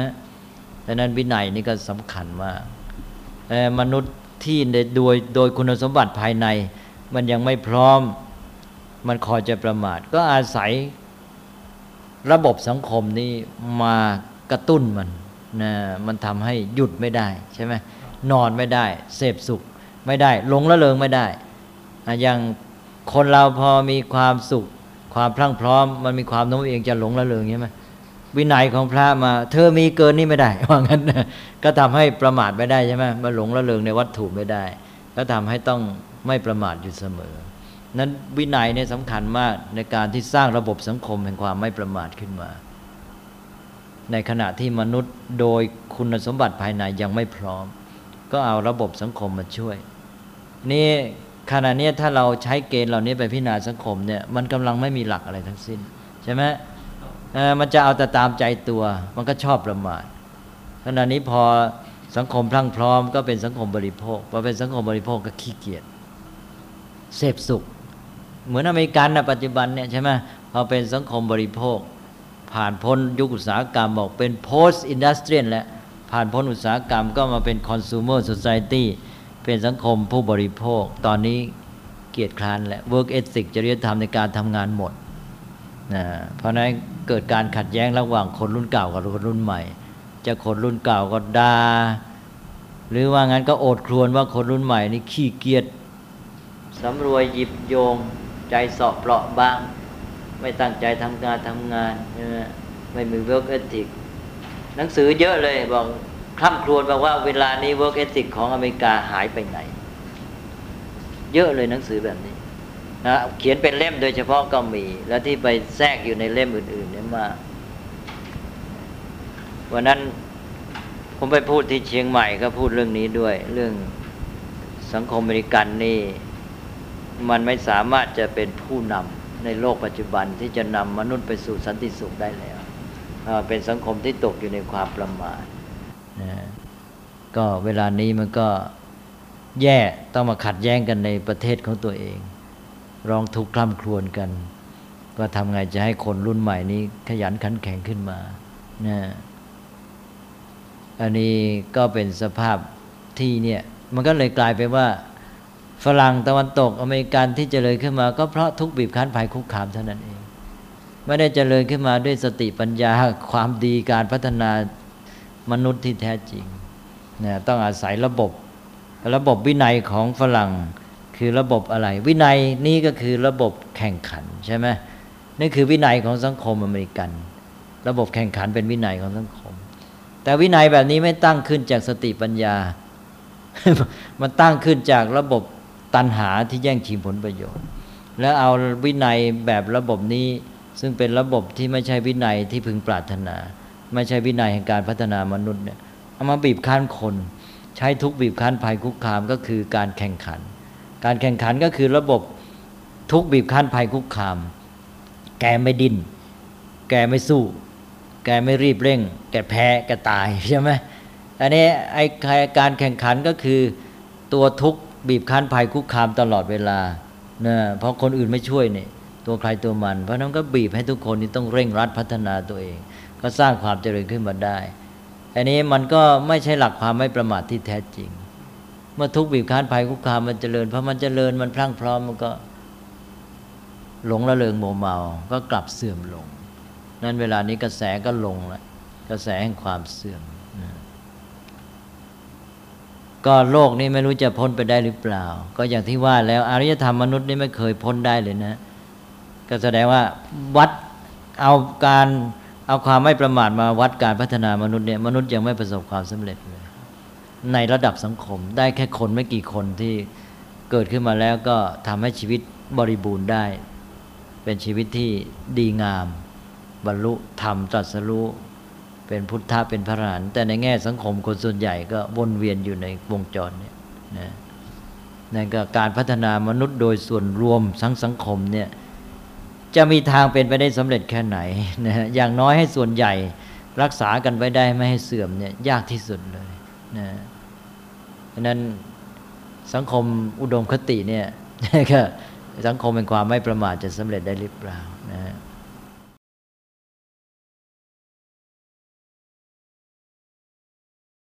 ดังนั้นวินัยนี่ก็สำคัญมากแต่มนุษย์ที่โดยโดยคุณสมบัติภายใน มันยังไม่พร้อมมันคอยจะประมาท ก็อาศัยระบบสังคมนี้มากระตุ้นมันนะมันทำให้หยุดไม่ได้ใช่ไหมนอนไม่ได้ เสพสุขไม่ได้หลงละเลงไม่ได้ อย่างคนเราพอมีความสุข ความพลั่งพร้อม มันมีความโน้มเองจะหลงละเลงใช่ไหม วินัยของพระมา เธอมีเกินนี่ไม่ได้ว่างั้นก็ทำให้ประมาทไม่ได้ใช่ไหมมาหลงละเลงในวัตถุไม่ได้ ก็ทำให้ต้องไม่ประมาทอยู่เสมอ นั้นวินัยเนี่ยสำคัญมากในการที่สร้างระบบสังคมแห่งความไม่ประมาทขึ้นมา ในขณะที่มนุษย์โดยคุณสมบัติภายในยังไม่พร้อม ก็เอาระบบสังคมมาช่วย นี่ขณะนี้ถ้าเราใช้เกณฑ์เหล่านี้ไปพิจารณาสังคมเนี่ยมันกำลังไม่มีหลักอะไรทั้งสิ้น ใช่ไหม มันจะเอาแต่ตามใจตัว มันก็ชอบประมาทขณะนี้พอสังคมพลั่งพร้อม ก็เป็นสังคมบริโภคพอเป็นสังคมบริโภคก็ขี้เกียจเสพสุข เหมือนอเมริกันนะปัจจุบันเนี่ยใช่ไหมพอเป็นสังคมบริโภค ผ่านพ้นยุคอุตสาหกรรมบอกเป็น post industrial แล้วผ่านพ้นอุตสาหกรรมก็มาเป็น consumer society เป็นสังคมผู้บริโภค ตอนนี้เกียรติครานแหละ work ethic จริยธรรมในการทำงานหมดนะเพราะนั้น เกิดการขัดแย้งระหว่างคนรุ่นเก่ากับคนรุ่นใหม่ จะคนรุ่นเก่าก็ดา่าหรือว่างั้นก็โอดครวนว่าคนรุ่นใหม่นี่ขี้เกียจสำรวยหยิบโยง ใจสอบเปราะบาง ไม่ตั้งใจทำงานทำงานไม่มี work ethic หนังสือเยอะเลยบอกคร่ำครวญบอกว่าเวลานี้ work ethic ของอเมริกาหายไปไหน เยอะเลยหนังสือแบบนี้ นะเขียนเป็นเล่มโดยเฉพาะก็มี แล้วที่ไปแทรกอยู่ในเล่มอื่น ๆ เนี่ยมาวันนั้นผมไปพูดที่เชียงใหม่ก็พูดเรื่องนี้ด้วย เรื่องสังคมอเมริกันนี่มันไม่สามารถจะเป็นผู้นำในโลกปัจจุบันที่จะนำมนุษย์ไปสู่สันติสุขได้แล้ว เป็นสังคมที่ตกอยู่ในความประมาทนะก็เวลานี้มันก็แย่ต้องมาขัดแย้งกันในประเทศของตัวเอง ร้องทุกข์คล่ำครวญกัน ว่าทำไงจะให้คนรุ่นใหม่นี้ ขยันขันแข็งขึ้นมานะอันนี้ก็เป็นสภาพที่เนี่ยมันก็เลยกลายไปว่า ฝรั่งตะวันตกอเมริกันที่เจริญขึ้นมา ก็เพราะทุกบีบคั้นภัยคุกคามเท่านั้นเอง ไม่ได้เจริญขึ้นมาด้วยสติปัญญาความดีการพัฒนามนุษย์ที่แท้จริงนะต้องอาศัยระบบ ระบบวินัยของฝรั่ง คือระบบอะไร วินัยนี่ก็คือระบบแข่งขันใช่ไหมนี่คือวินัยของสังคมอเมริกัน ระบบแข่งขันเป็นวินัยของสังคม แต่วินัยแบบนี้ไม่ตั้งขึ้นจากสติปัญญา มันตั้งขึ้นจากระบบตันหาที่แย่งชิงผลประโยชน์ แล้วเอาวินัยแบบระบบนี้ซึ่งเป็นระบบที่ไม่ใช่วินัยที่พึงปรารถนา ไม่ใช่วินัยแห่งการพัฒนามนุษย์เนี่ยเอามาบีบคั้นคน ใช้ทุกบีบคั้นภัยคุกคามก็คือการแข่งขัน การแข่งขันก็คือระบบทุกบีบคั้นภัยคุกคาม แกไม่ดิน้น แกไม่สู้ แกไม่รีบเร่ง แกแพ้แกตายใช่ไหมอันนี้ไอการแข่งขันก็คือตัวทุกบีบคั้นภัยคุกคามตลอดเวลาเนะเพราะคนอื่นไม่ช่วยเนี่ยตัวใครตัวมัน เพราะนั้นก็บีบให้ทุกคนนี่ต้องเร่งรัดพัฒนาตัวเอง ก็สร้างความเจริญขึ้นมาได้ อันนี้มันก็ไม่ใช่หลักความไม่ประมาทที่แท้จริง เมื่อทุกบีบคั้นภัยคุกคามมันเจริญเพราะมันเจริญมันพลั่งพร้อมมันก็หลงละเลงโมเมา ก็กลับเสื่อมลง นั้นเวลานี้กระแสก็ลงแล้วกระแสแห่งความเสื่อมก็โลกนี้ไม่รู้จะพ้นไปได้หรือเปล่า ก็อย่างที่ว่าแล้วอารยธรรมมนุษย์นี่ไม่เคยพ้นได้เลยนะ ก็แสดงว่าวัดเอาการเอาความไม่ประมาทมาวัดการพัฒนามนุษย์เนี่ยมนุษย์ยังไม่ประสบความสำเร็จเลย ในระดับสังคม ได้แค่คนไม่กี่คนที่เกิดขึ้นมาแล้วก็ทำให้ชีวิตบริบูรณ์ได้ เป็นชีวิตที่ดีงาม บรรลุธรรมตรัสรู้เป็นพุทธะเป็นพระอรหันต์แต่ในแง่สังคมคนส่วนใหญ่ก็วนเวียนอยู่ในวงจรเนี่ยนะนั่นก็การพัฒนามนุษย์โดยส่วนรวมทั้งสังคมเนี่ยจะมีทางเป็นไปได้สำเร็จแค่ไหนนะฮะอย่างน้อยให้ส่วนใหญ่รักษากันไว้ได้ไม่ให้เสื่อมเนี่ยยากที่สุดเลย นะฉะนั้นสังคมอุดมคติเนี่ยก็สังคมเป็นความไม่ประมาทจะสำเร็จได้หรือเปล่านะ